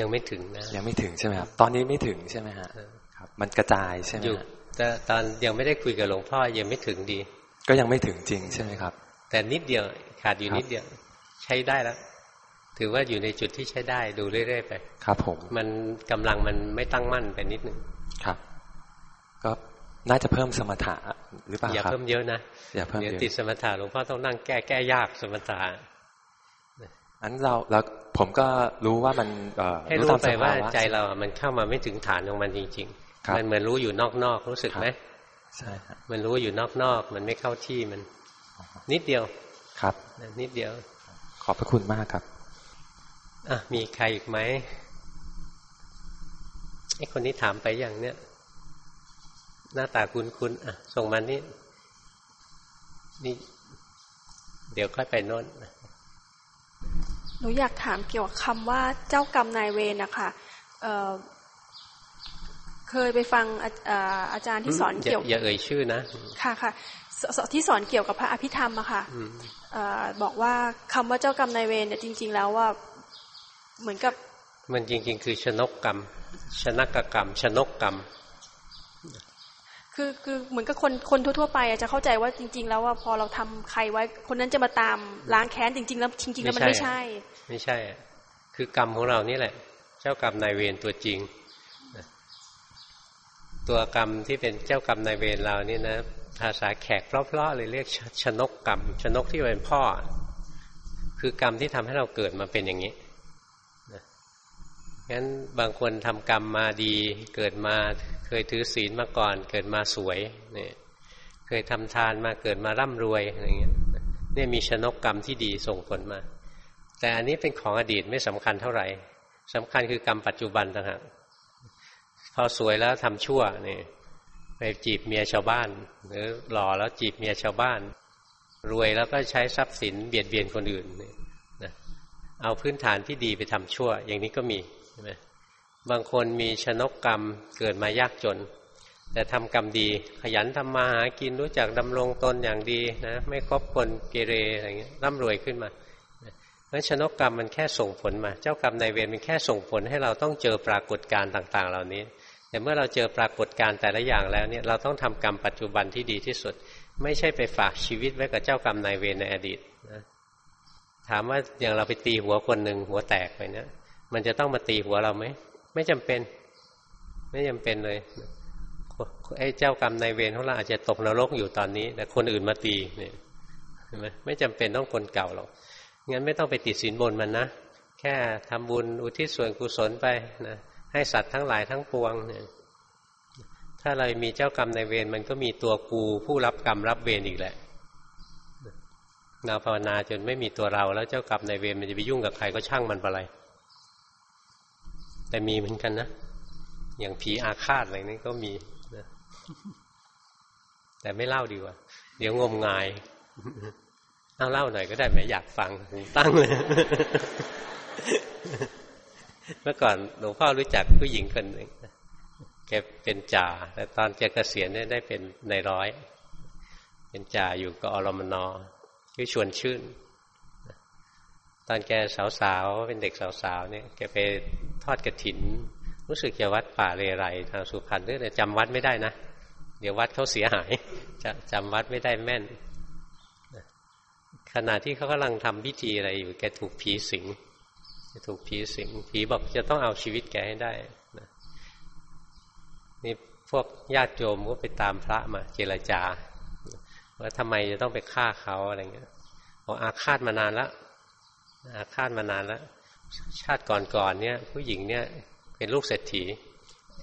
ยังไม่ถึงนะยังไม่ถึงใช่ไหมครับ ตอนนี้ไม่ถึงใช่ไหมฮะครับ มันกระจายใช่ไหมอยู่แต่ตอนยังไม่ได้คุยกับหลวงพ่อยังไม่ถึงดี ก็ยังไม่ถึงจริงใช่ไหมครับ แต่นิดเดียวขาดอยู่นิดเดียว ใช้ได้แล้วถือว่าอยู่ในจุดที่ใช้ได้ดูเรื่อยๆไป ครับ ผม มันกำลังมันไม่ตั้งมั่นไปนิดนึงครับ ก็น่าจะเพิ่มสมถะหรือเปล่าครับอย่าเพิ่มเยอะนะอย่าเพิ่มเยอะติดสมถะหลวงพ่อต้องนั่งแก้แก้ยากสมถะอันเราแล้วผมก็รู้ว่ามันให้รู้ไปว่าใจเรา มันเข้ามาไม่ถึงฐานของมันจริง ๆ มันเหมือนรู้อยู่นอกๆรู้สึกไหมใช่ครับมันรู้อยู่นอกๆมันไม่เข้าที่มัน นิดเดียวครับนิดเดียว ขอบพระคุณมากครับอะมีใครอีกไหมไอ้คนนี้ถามไปอย่างเนี้ย หน้าตาคุณคุณอะ ส่งมานี่นี่ เดี๋ยวค่อยไปโน้นหนูอยากถามเกี่ยวกับคำว่าเจ้ากรรมนายเวรนะคะเเคยไปฟังอาจารย์ที่สอนเกี่ยวอย่าเอ่ยชื่อนะ ค่ะค่ะที่สอนเกี่ยวกับพระอภิธรรมอะค่ะบอกว่าคำว่าเจ้ากรรมนายเวรเนี่ยจริง ๆ แล้วว่าเหมือนกับ มันจริง ๆ คือชนกกรรม ชนกกรรม ชนกกรรม คือคือเหมือนกับคนคนทั่วๆไปอาจจะเข้าใจว่าจริง ๆ แล้วว่าพอเราทำใครไว้ คนนั้นจะมาตามล้างแค้นจริง ๆ แล้วจริงๆแล้วมันไม่ใช่ ไม่ใช่ คือกรรมของเรานี่แหละ เจ้ากรรมนายเวรตัวจริงตัวกรรมที่เป็นเจ้ากรรมนายเวรเรานี่นะภาษาแขกเพราะๆเลยเรียกชนกกรรม ชนกที่เป็นพ่อ คือกรรมที่ทำให้เราเกิดมาเป็นอย่างนี้ งั้นบางคนทำกรรมมาดี เกิดมาเคยถือศีลมาก่อน เกิดมาสวยเนี่ยเคยทำทานมาเกิดมาร่ำรวยอะไรเงี้ยเนี่ยมีชนกกรรมที่ดีส่งผลมา แต่อันนี้เป็นของอดีตไม่สำคัญเท่าไหร่สำคัญคือกรรมปัจจุบันต่างหากพอสวยแล้วทำชั่วเนี่ยไปจีบเมียชาวบ้าน หรือหล่อแล้วจีบเมียชาวบ้าน รวยแล้วก็ใช้ทรัพย์สินเบียดเบียนคนอื่นเนี่ยเอาพื้นฐานที่ดีไปทำชั่ว อย่างนี้ก็มี บางคนมีชนกกรรมเกิดมายากจน แต่ทำกรรมดี ขยันทำมาหากินรู้จักดำรงตนอย่างดีนะไม่คบคนเกเรอะไรเงี้ยร่ำรวยขึ้นมาเพราะชนกกรรมมันแค่ส่งผลมา เจ้ากรรมนายเวรมันแค่ส่งผลให้เราต้องเจอปรากฏการณ์ต่าง ๆ เหล่านี้ แต่เมื่อเราเจอปรากฏการณ์แต่ละอย่างแล้วเนี่ยเราต้องทำกรรมปัจจุบันที่ดีที่สุด ไม่ใช่ไปฝากชีวิตไว้กับเจ้ากรรมนายเวรในอดีตนะถามว่าอย่างเราไปตีหัวคนหนึ่งหัวแตกไปเนี่ย มันจะต้องมาตีหัวเราไหมไม่จำเป็น ไม่จำเป็นเลยไอ้เจ้ากรรมนายเวรของเราอาจจะตกนรกอยู่ตอนนี้ แต่คนอื่นมาตีเนี่ยเห็นไหมไม่จำเป็นต้องคนเก่าหรอกงั้นไม่ต้องไปติดสินบนมันนะแค่ทำบุญอุทิศส่วนกุศลไปนะให้สัตว์ทั้งหลายทั้งปวงเนี่ยถ้าเรามีเจ้ากรรมนายเวรมันก็มีตัวกูผู้รับกรรมรับเวรอีกแหละเราภาวนาจนไม่มีตัวเราแล้วเจ้ากรรมนายเวรมันจะไปยุ่งกับใครก็ช่างมันไปเลย แต่มีเหมือนกันนะ อย่างผีอาฆาตอะไรนี่ก็มีนะแต่ไม่เล่าดีกว่า เดี๋ยวงมงายเอาเล่าหน่อยก็ได้ไหมอยากฟังตั้งเลย เมื่อก่อนหลวงพ่อรู้จักผู้หญิงคนหนึ่งแกเป็นจ่าแต่ตอนแกเกษียณเนี่ยได้เป็นในร้อย เป็นจ่าอยู่กับอรมนอชื่อชวนชื่น ตอนแกสาวๆเป็นเด็กสาวๆเนี่ยแกไปทอดกระถิน รู้สึกจะวัดป่าเรไรทางสุพรรณด้วยแต่จำวัดไม่ได้นะ เดี๋ยววัดเขาเสียหายจะจำวัดไม่ได้แม่นขณะที่เขากำลังทำพิธีอะไรอยู่แกถูกผีสิงถูกผีสิงผีบอกจะต้องเอาชีวิตแกให้ได้นะนี่พวกญาติโยมก็ไปตามพระมา เจรจาว่าทำไมจะต้องไปฆ่าเขาอะไรเงี้ยบอกอาฆาตมานานแล้ว อาฆาตมานานแล้ว ชาติก่อนๆเนี่ย ผู้หญิงเนี่ยเป็นลูกเศรษฐี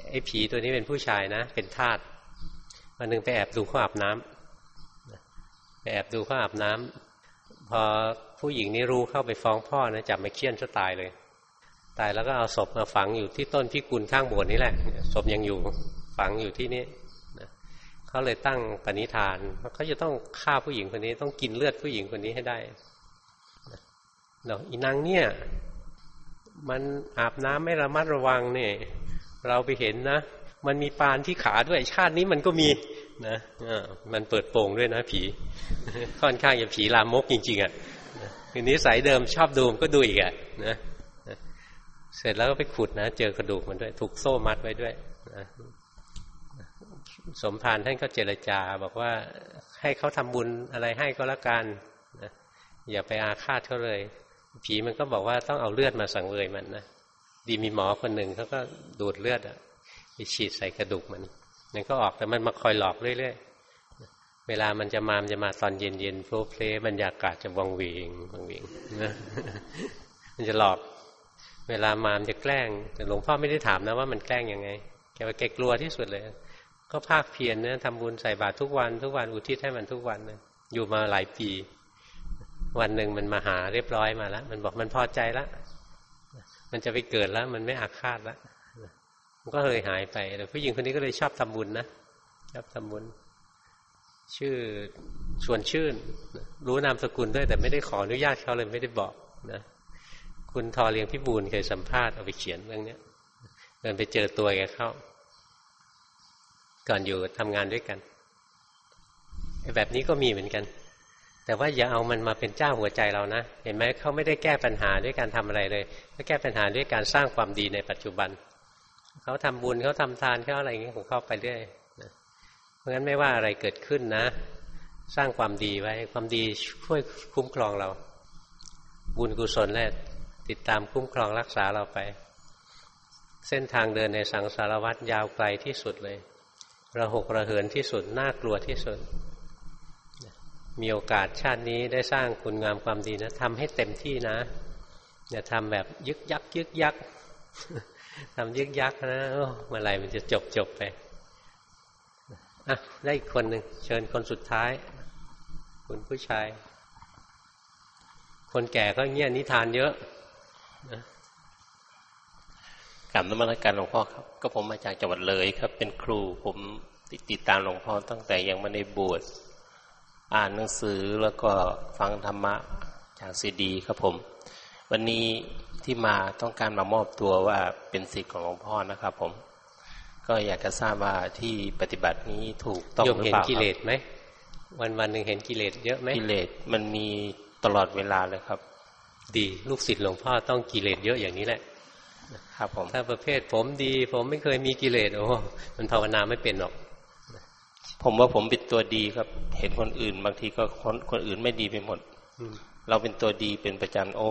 ไอ้ผีตัวนี้เป็นผู้ชายนะ เป็นทาสวันหนึ่งไปแอบดูเขาอาบน้ำไปแอบดูเขาอาบน้ำพอผู้หญิงนี่รู้เข้าไปฟ้องพ่อนะจับมาเคี่ยนจะตายเลย ตายแล้วก็เอาศพมาฝังอยู่ที่ต้นพิกุลข้างโบสถ์นี่แหละศพยังอยู่ฝังอยู่ที่นี่เขาเลยตั้งปณิธานเขาจะต้องฆ่าผู้หญิงคนนี้ ต้องกินเลือดผู้หญิงคนนี้ให้ได้ เนาะอีนางเนี่ย มันอาบน้ำไม่ระมัดระวังเนี่ย เราไปเห็นนะ มันมีปานที่ขาด้วยชาตินี้มันก็มีนะมันเปิดโปงด้วยนะ ผี ค่อนข้างจะผีลามกจริง ๆอะทีนี้สายเดิมชอบดูก็ดูอีกอะนะเสร็จแล้วก็ไปขุดนะเจอกระดูกมันด้วย ถูกโซ่มัดไว้ด้วยนะสมภารท่านก็เจรจาบอกว่าให้เขาทำบุญอะไรให้ก็แล้วกันนะอย่าไปอาฆาตเขาเลย ผีมันก็บอกว่าต้องเอาเลือดมาสังเวยมันนะดีมีหมอคนหนึ่งเขาก็ดูดเลือดอะไปฉีดใส่กระดูกมันมันก็ออกแต่มันมาคอยหลอกเรื่อยๆเวลามันจะมามันจะมาตอนเย็นๆโฟล์เพลบรรยากาศจะวังเวงวังเวงนะมันจะหลอก เวลามามันจะแกล้ง แต่หลวงพ่อไม่ได้ถามนะว่ามันแกล้งยังไงแกว่าแกกลัวที่สุดเลย ก็ภาคเพียรเนะทำบุญใส่บาตรทุกวันทุกวันอุทิศให้มันทุกวันนะอยู่มาหลายปี วันหนึ่งมันมาหาเรียบร้อยมาแล้วมันบอกมันพอใจแล้วมันจะไปเกิดแล้ว มันไม่อาฆาตแล้วมันก็เลยหายไปแต่ผู้หญิงคนนี้ก็เลยชอบทำบุญนะชอบทำบุญ ชื่อชวนชื่น รู้นามสกุลด้วย แต่ไม่ได้ขออนุญาตเขาเลยไม่ได้บอกนะคุณทอเลียงพิบูลเคยสัมภาษณ์เอาไปเขียนเรื่องนี้เดินไปเจอตัวแกเข้า ก่อนอยู่ทำงานด้วยกันแบบนี้ก็มีเหมือนกัน แต่ว่าอย่าเอามันมาเป็นเจ้าหัวใจเรานะ เห็นไหมเขาไม่ได้แก้ปัญหาด้วยการทำอะไรเลยเขาแก้ปัญหาด้วยการสร้างความดีในปัจจุบัน เขาทำบุญเขาทำทานเขาอะไรอย่างเงี้ยของเขาไปเรื่อยนะเพราะงั้นไม่ว่าอะไรเกิดขึ้นนะ สร้างความดีไว้ ความดีช่วยคุ้มครองเรา บุญกุศลแหละติดตามคุ้มครองรักษาเราไป เส้นทางเดินในสังสารวัฏยาวไกลที่สุดเลย ระหกระเหินที่สุดน่ากลัวที่สุด มีโอกาสชาตินี้ได้สร้างคุณงามความดีนะทำให้เต็มที่นะอย่าทำแบบยึกยักยึกยักทำยึกยักนะเมื่อไหร่มันจะจบจบไปอะได้อีกคนหนึ่งเชิญคนสุดท้าย คุณผู้ชาย คนแก่ก็เงี้ยนิทานเยอะกลับนมัสการหลวงพ่อครับ ก็ผมมาจากจังหวัดเลยครับ เป็นครูผมติดตามหลวงพ่อตั้งแต่ยังไม่ได้บวช อ่านหนังสือแล้วก็ฟังธรรมะจากซีดีครับผม วันนี้ที่มาต้องการมามอบตัวว่าเป็นสิทธิ์ของหลวงพ่อนะครับผม ก็อยากจะทราบว่าที่ปฏิบัตินี้ถูกต้องหรือเปล่าเห็นกิเลสไหมวันวันหนึ่งเห็นกิเลสเยอะไหมกิเลสมันมีตลอดเวลาเลยครับ ดีลูกศิษย์หลวงพ่อต้องกิเลสเยอะอย่างนี้แหละครับผมถ้าประเภทผมดี ผมไม่เคยมีกิเลสโอ้มันภาวนาไม่เป็นหรอก ผมว่าผมเป็นตัวดีครับ เห็นคนอื่น บางทีก็คนคนอื่นไม่ดีไปหมดเราเป็นตัวดีเป็นประจันโอ้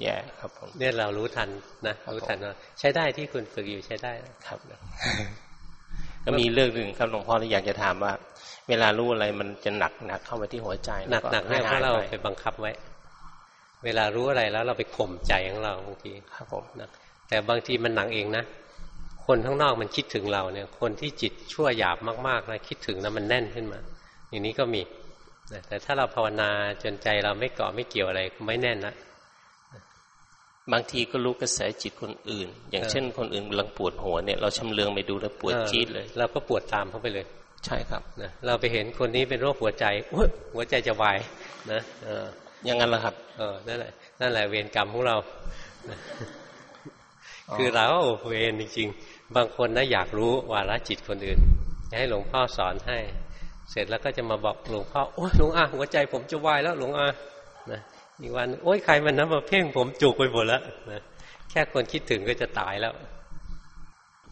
แย่ครับผมเนี่ยเรารู้ทันนะรู้ทันว่าใช้ได้ที่คุณฝึกอยู่ใช้ได้ครับก็มีเรื่องหนึ่งครับหลวงพ่อที่อยากจะถามว่า เวลารู้อะไรมันจะหนักหนักเข้าไปที่หัวใจหนักหนักให้เพราะเราไปบังคับไว้ เวลารู้อะไรแล้วเราไปข่มใจของเราบางทีครับผมนะแต่บางทีมันหนังเองนะ คนข้างนอกมันคิดถึงเราเนี่ย คนที่จิตชั่วหยาบมากๆนะคิดถึงแล้วมันแน่นขึ้นมา อย่างนี้ก็มีแต่ถ้าเราภาวนาจนใจเราไม่เกาะไม่เกี่ยวอะไรไม่แน่นนะบางทีก็รู้กระแสจิตคนอื่น อย่างเช่น คนอื่นกำลังปวดหัวเนี่ยเราชำเลืองไปดูแล้วปวดจี๊ดเลยเราก็ปวดตามเขาไปเลย ใช่ครับนะเราไปเห็นคนนี้เป็นโรคหัวใจหัวใจจะวายนะอย่างนั้นแหละครับ เออนั่นแหละนั่นแหละเวรกรรมของเรา คือเราเวรจริงๆ บางคนนะอยากรู้วาระจิตคนอื่นให้หลวงพ่อสอนให้ เสร็จแล้วก็จะมาบอกหลวงพ่อโอ้ยหลวงอาหัวใจผมจะวายแล้วหลวงอานะอีกวันโอ้ยใครมันนะมาเพ่งผมจุกไปหมดแล้วนะแค่คนคิดถึงก็จะตายแล้ว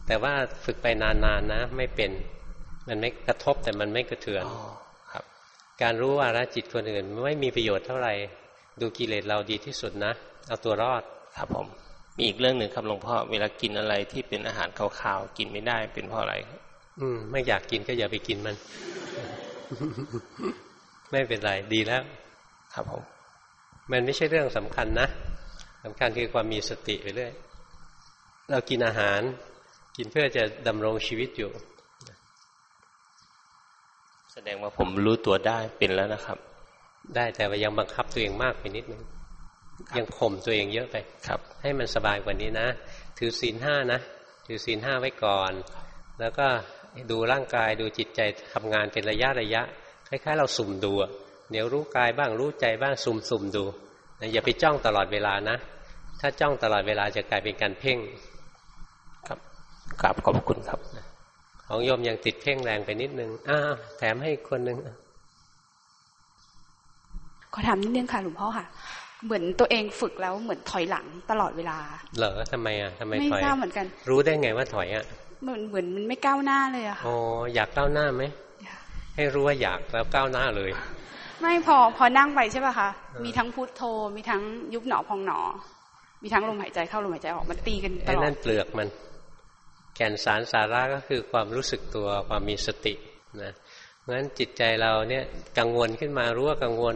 แต่ว่าฝึกไปนานๆนะ ไม่เป็นมันไม่กระทบแต่มันไม่กระเทือนการรู้วาระจิตคนอื่นไม่มีประโยชน์เท่าไหร่ดูกิเลสเราดีที่สุดนะ เอาตัวรอดครับผม มีอีกเรื่องหนึ่งครับหลวงพ่อเวลากินอะไรที่เป็นอาหารขาวๆกินไม่ได้เป็นเพราะอะไร อืม ไม่อยากกินก็อย่าไปกินมัน ไม่เป็นไรดีแล้ว ครับผมมันไม่ใช่เรื่องสำคัญนะสำคัญคือความมีสติไปเรื่อยเรากินอาหาร กินเพื่อจะดำรงชีวิตอยู่ แสดงว่าผมรู้ตัวได้เป็นแล้วนะครับ ได้แต่ว่ายังบังคับตัวเองมากไปนิดนึง ยังข่มตัวเองเยอะไปครับ ให้มันสบายกว่านี้นะ ถือศีลห้านะ ถือศีลห้าไว้ก่อน แล้วก็ดูร่างกายดูจิตใจทำงานเป็นระยะระยะ คล้าย ๆ เราสุ่มดูเดี๋ยวรู้กายบ้างรู้ใจบ้างสุ่มสุ่มดูอย่าไปจ้องตลอดเวลานะ ถ้าจ้องตลอดเวลาจะกลายเป็นการเพ่ง ครับกราบขอบคุณครับ ของโยมยังติดเพ่งแรงไปนิดนึงอ้าวแถมให้คนหนึ่งขอถามนิดนึงค่ะหลวงพ่อค่ะ เหมือนตัวเองฝึกแล้วเหมือนถอยหลังตลอดเวลา เหรอทำไมอะทำไมไม่ถอยทราบเหมือนกัน รู้ได้ไงว่าถอยอะเหมือนเหมือนมันไม่ก้าวหน้าเลยอะค่ะอ๋ออยากก้าวหน้าไหมให้รู้ว่าอยากแล้วก้าวหน้าเลย ไม่พอพอนั่งไปใช่ป่ะคะมีทั้งพุทโธมีทั้งยุบหนอพองหนอ มีทั้งลมหายใจเข้าลมหายใจออกมันตีกันตไอ้ลอดนั่นเปลือกมัน แก่นสารสาระก็คือความรู้สึกตัวความมีสตินะเพราะฉะนั้นจิตใจเราเนี่ยกังวลขึ้นมารู้ว่ากังวล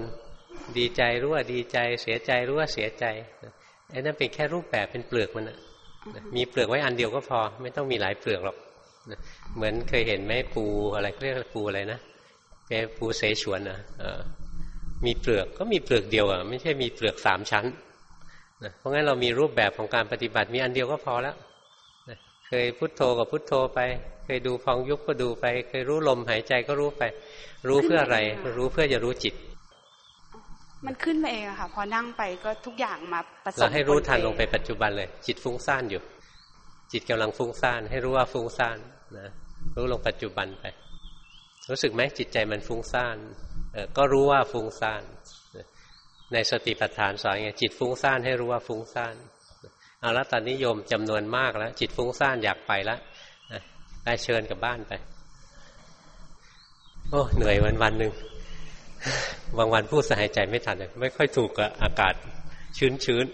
ดีใจรู้ว่าดีใจ เสียใจรู้ว่าเสียใจไอ้นั่นเป็นแค่รูปแบบเป็นเปลือกมันนะมีเปลือกไว้อันเดียวก็พอ ไม่ต้องมีหลายเปลือกหรอกเหมือนเคยเห็นไหมปูอะไรเรียกปูอะไรนะแกปูเสฉวนนะมีเปลือกก็มีเปลือกเดียวอะไม่ใช่มีเปลือกสามชั้นนะเพราะงั้นเรามีรูปแบบของการปฏิบัติมีอันเดียวก็พอแล้วนะเคยพุทโธกับพุทโธไป เคยดูพองยุบก็ดูไป เคยรู้ลมหายใจก็รู้ไป รู้เพื่ออะไร รู้เพื่อจะรู้จิต มันขึ้นมาเองอะค่ะ พอนั่งไปก็ทุกอย่างมาผสมเราให้รู้ทันปลงไปปัจจุบันเลย จิตฟุ้งซ่านอยู่ จิตกำลังฟุ้งซ่าน ให้รู้ว่าฟุ้งซ่านนะรู้ลงปัจจุบันไป รู้สึกไหมจิตใจมันฟุ้งซ่านเออก็รู้ว่าฟุ้งซ่านในสติปัฏฐานสอนไงจิตฟุ้งซ่านให้รู้ว่าฟุ้งซ่านเอาละตอนนี้โยมจำนวนมากแล้ว จิตฟุ้งซ่านอยากไปแล้วไปเชิญกลับบ้านไป โอ้เหนื่อยวันวันหนึ่ง บางวันพูดสหายใจไม่ทันเลยไม่ค่อยถูกกับอากาศชื้นชื้น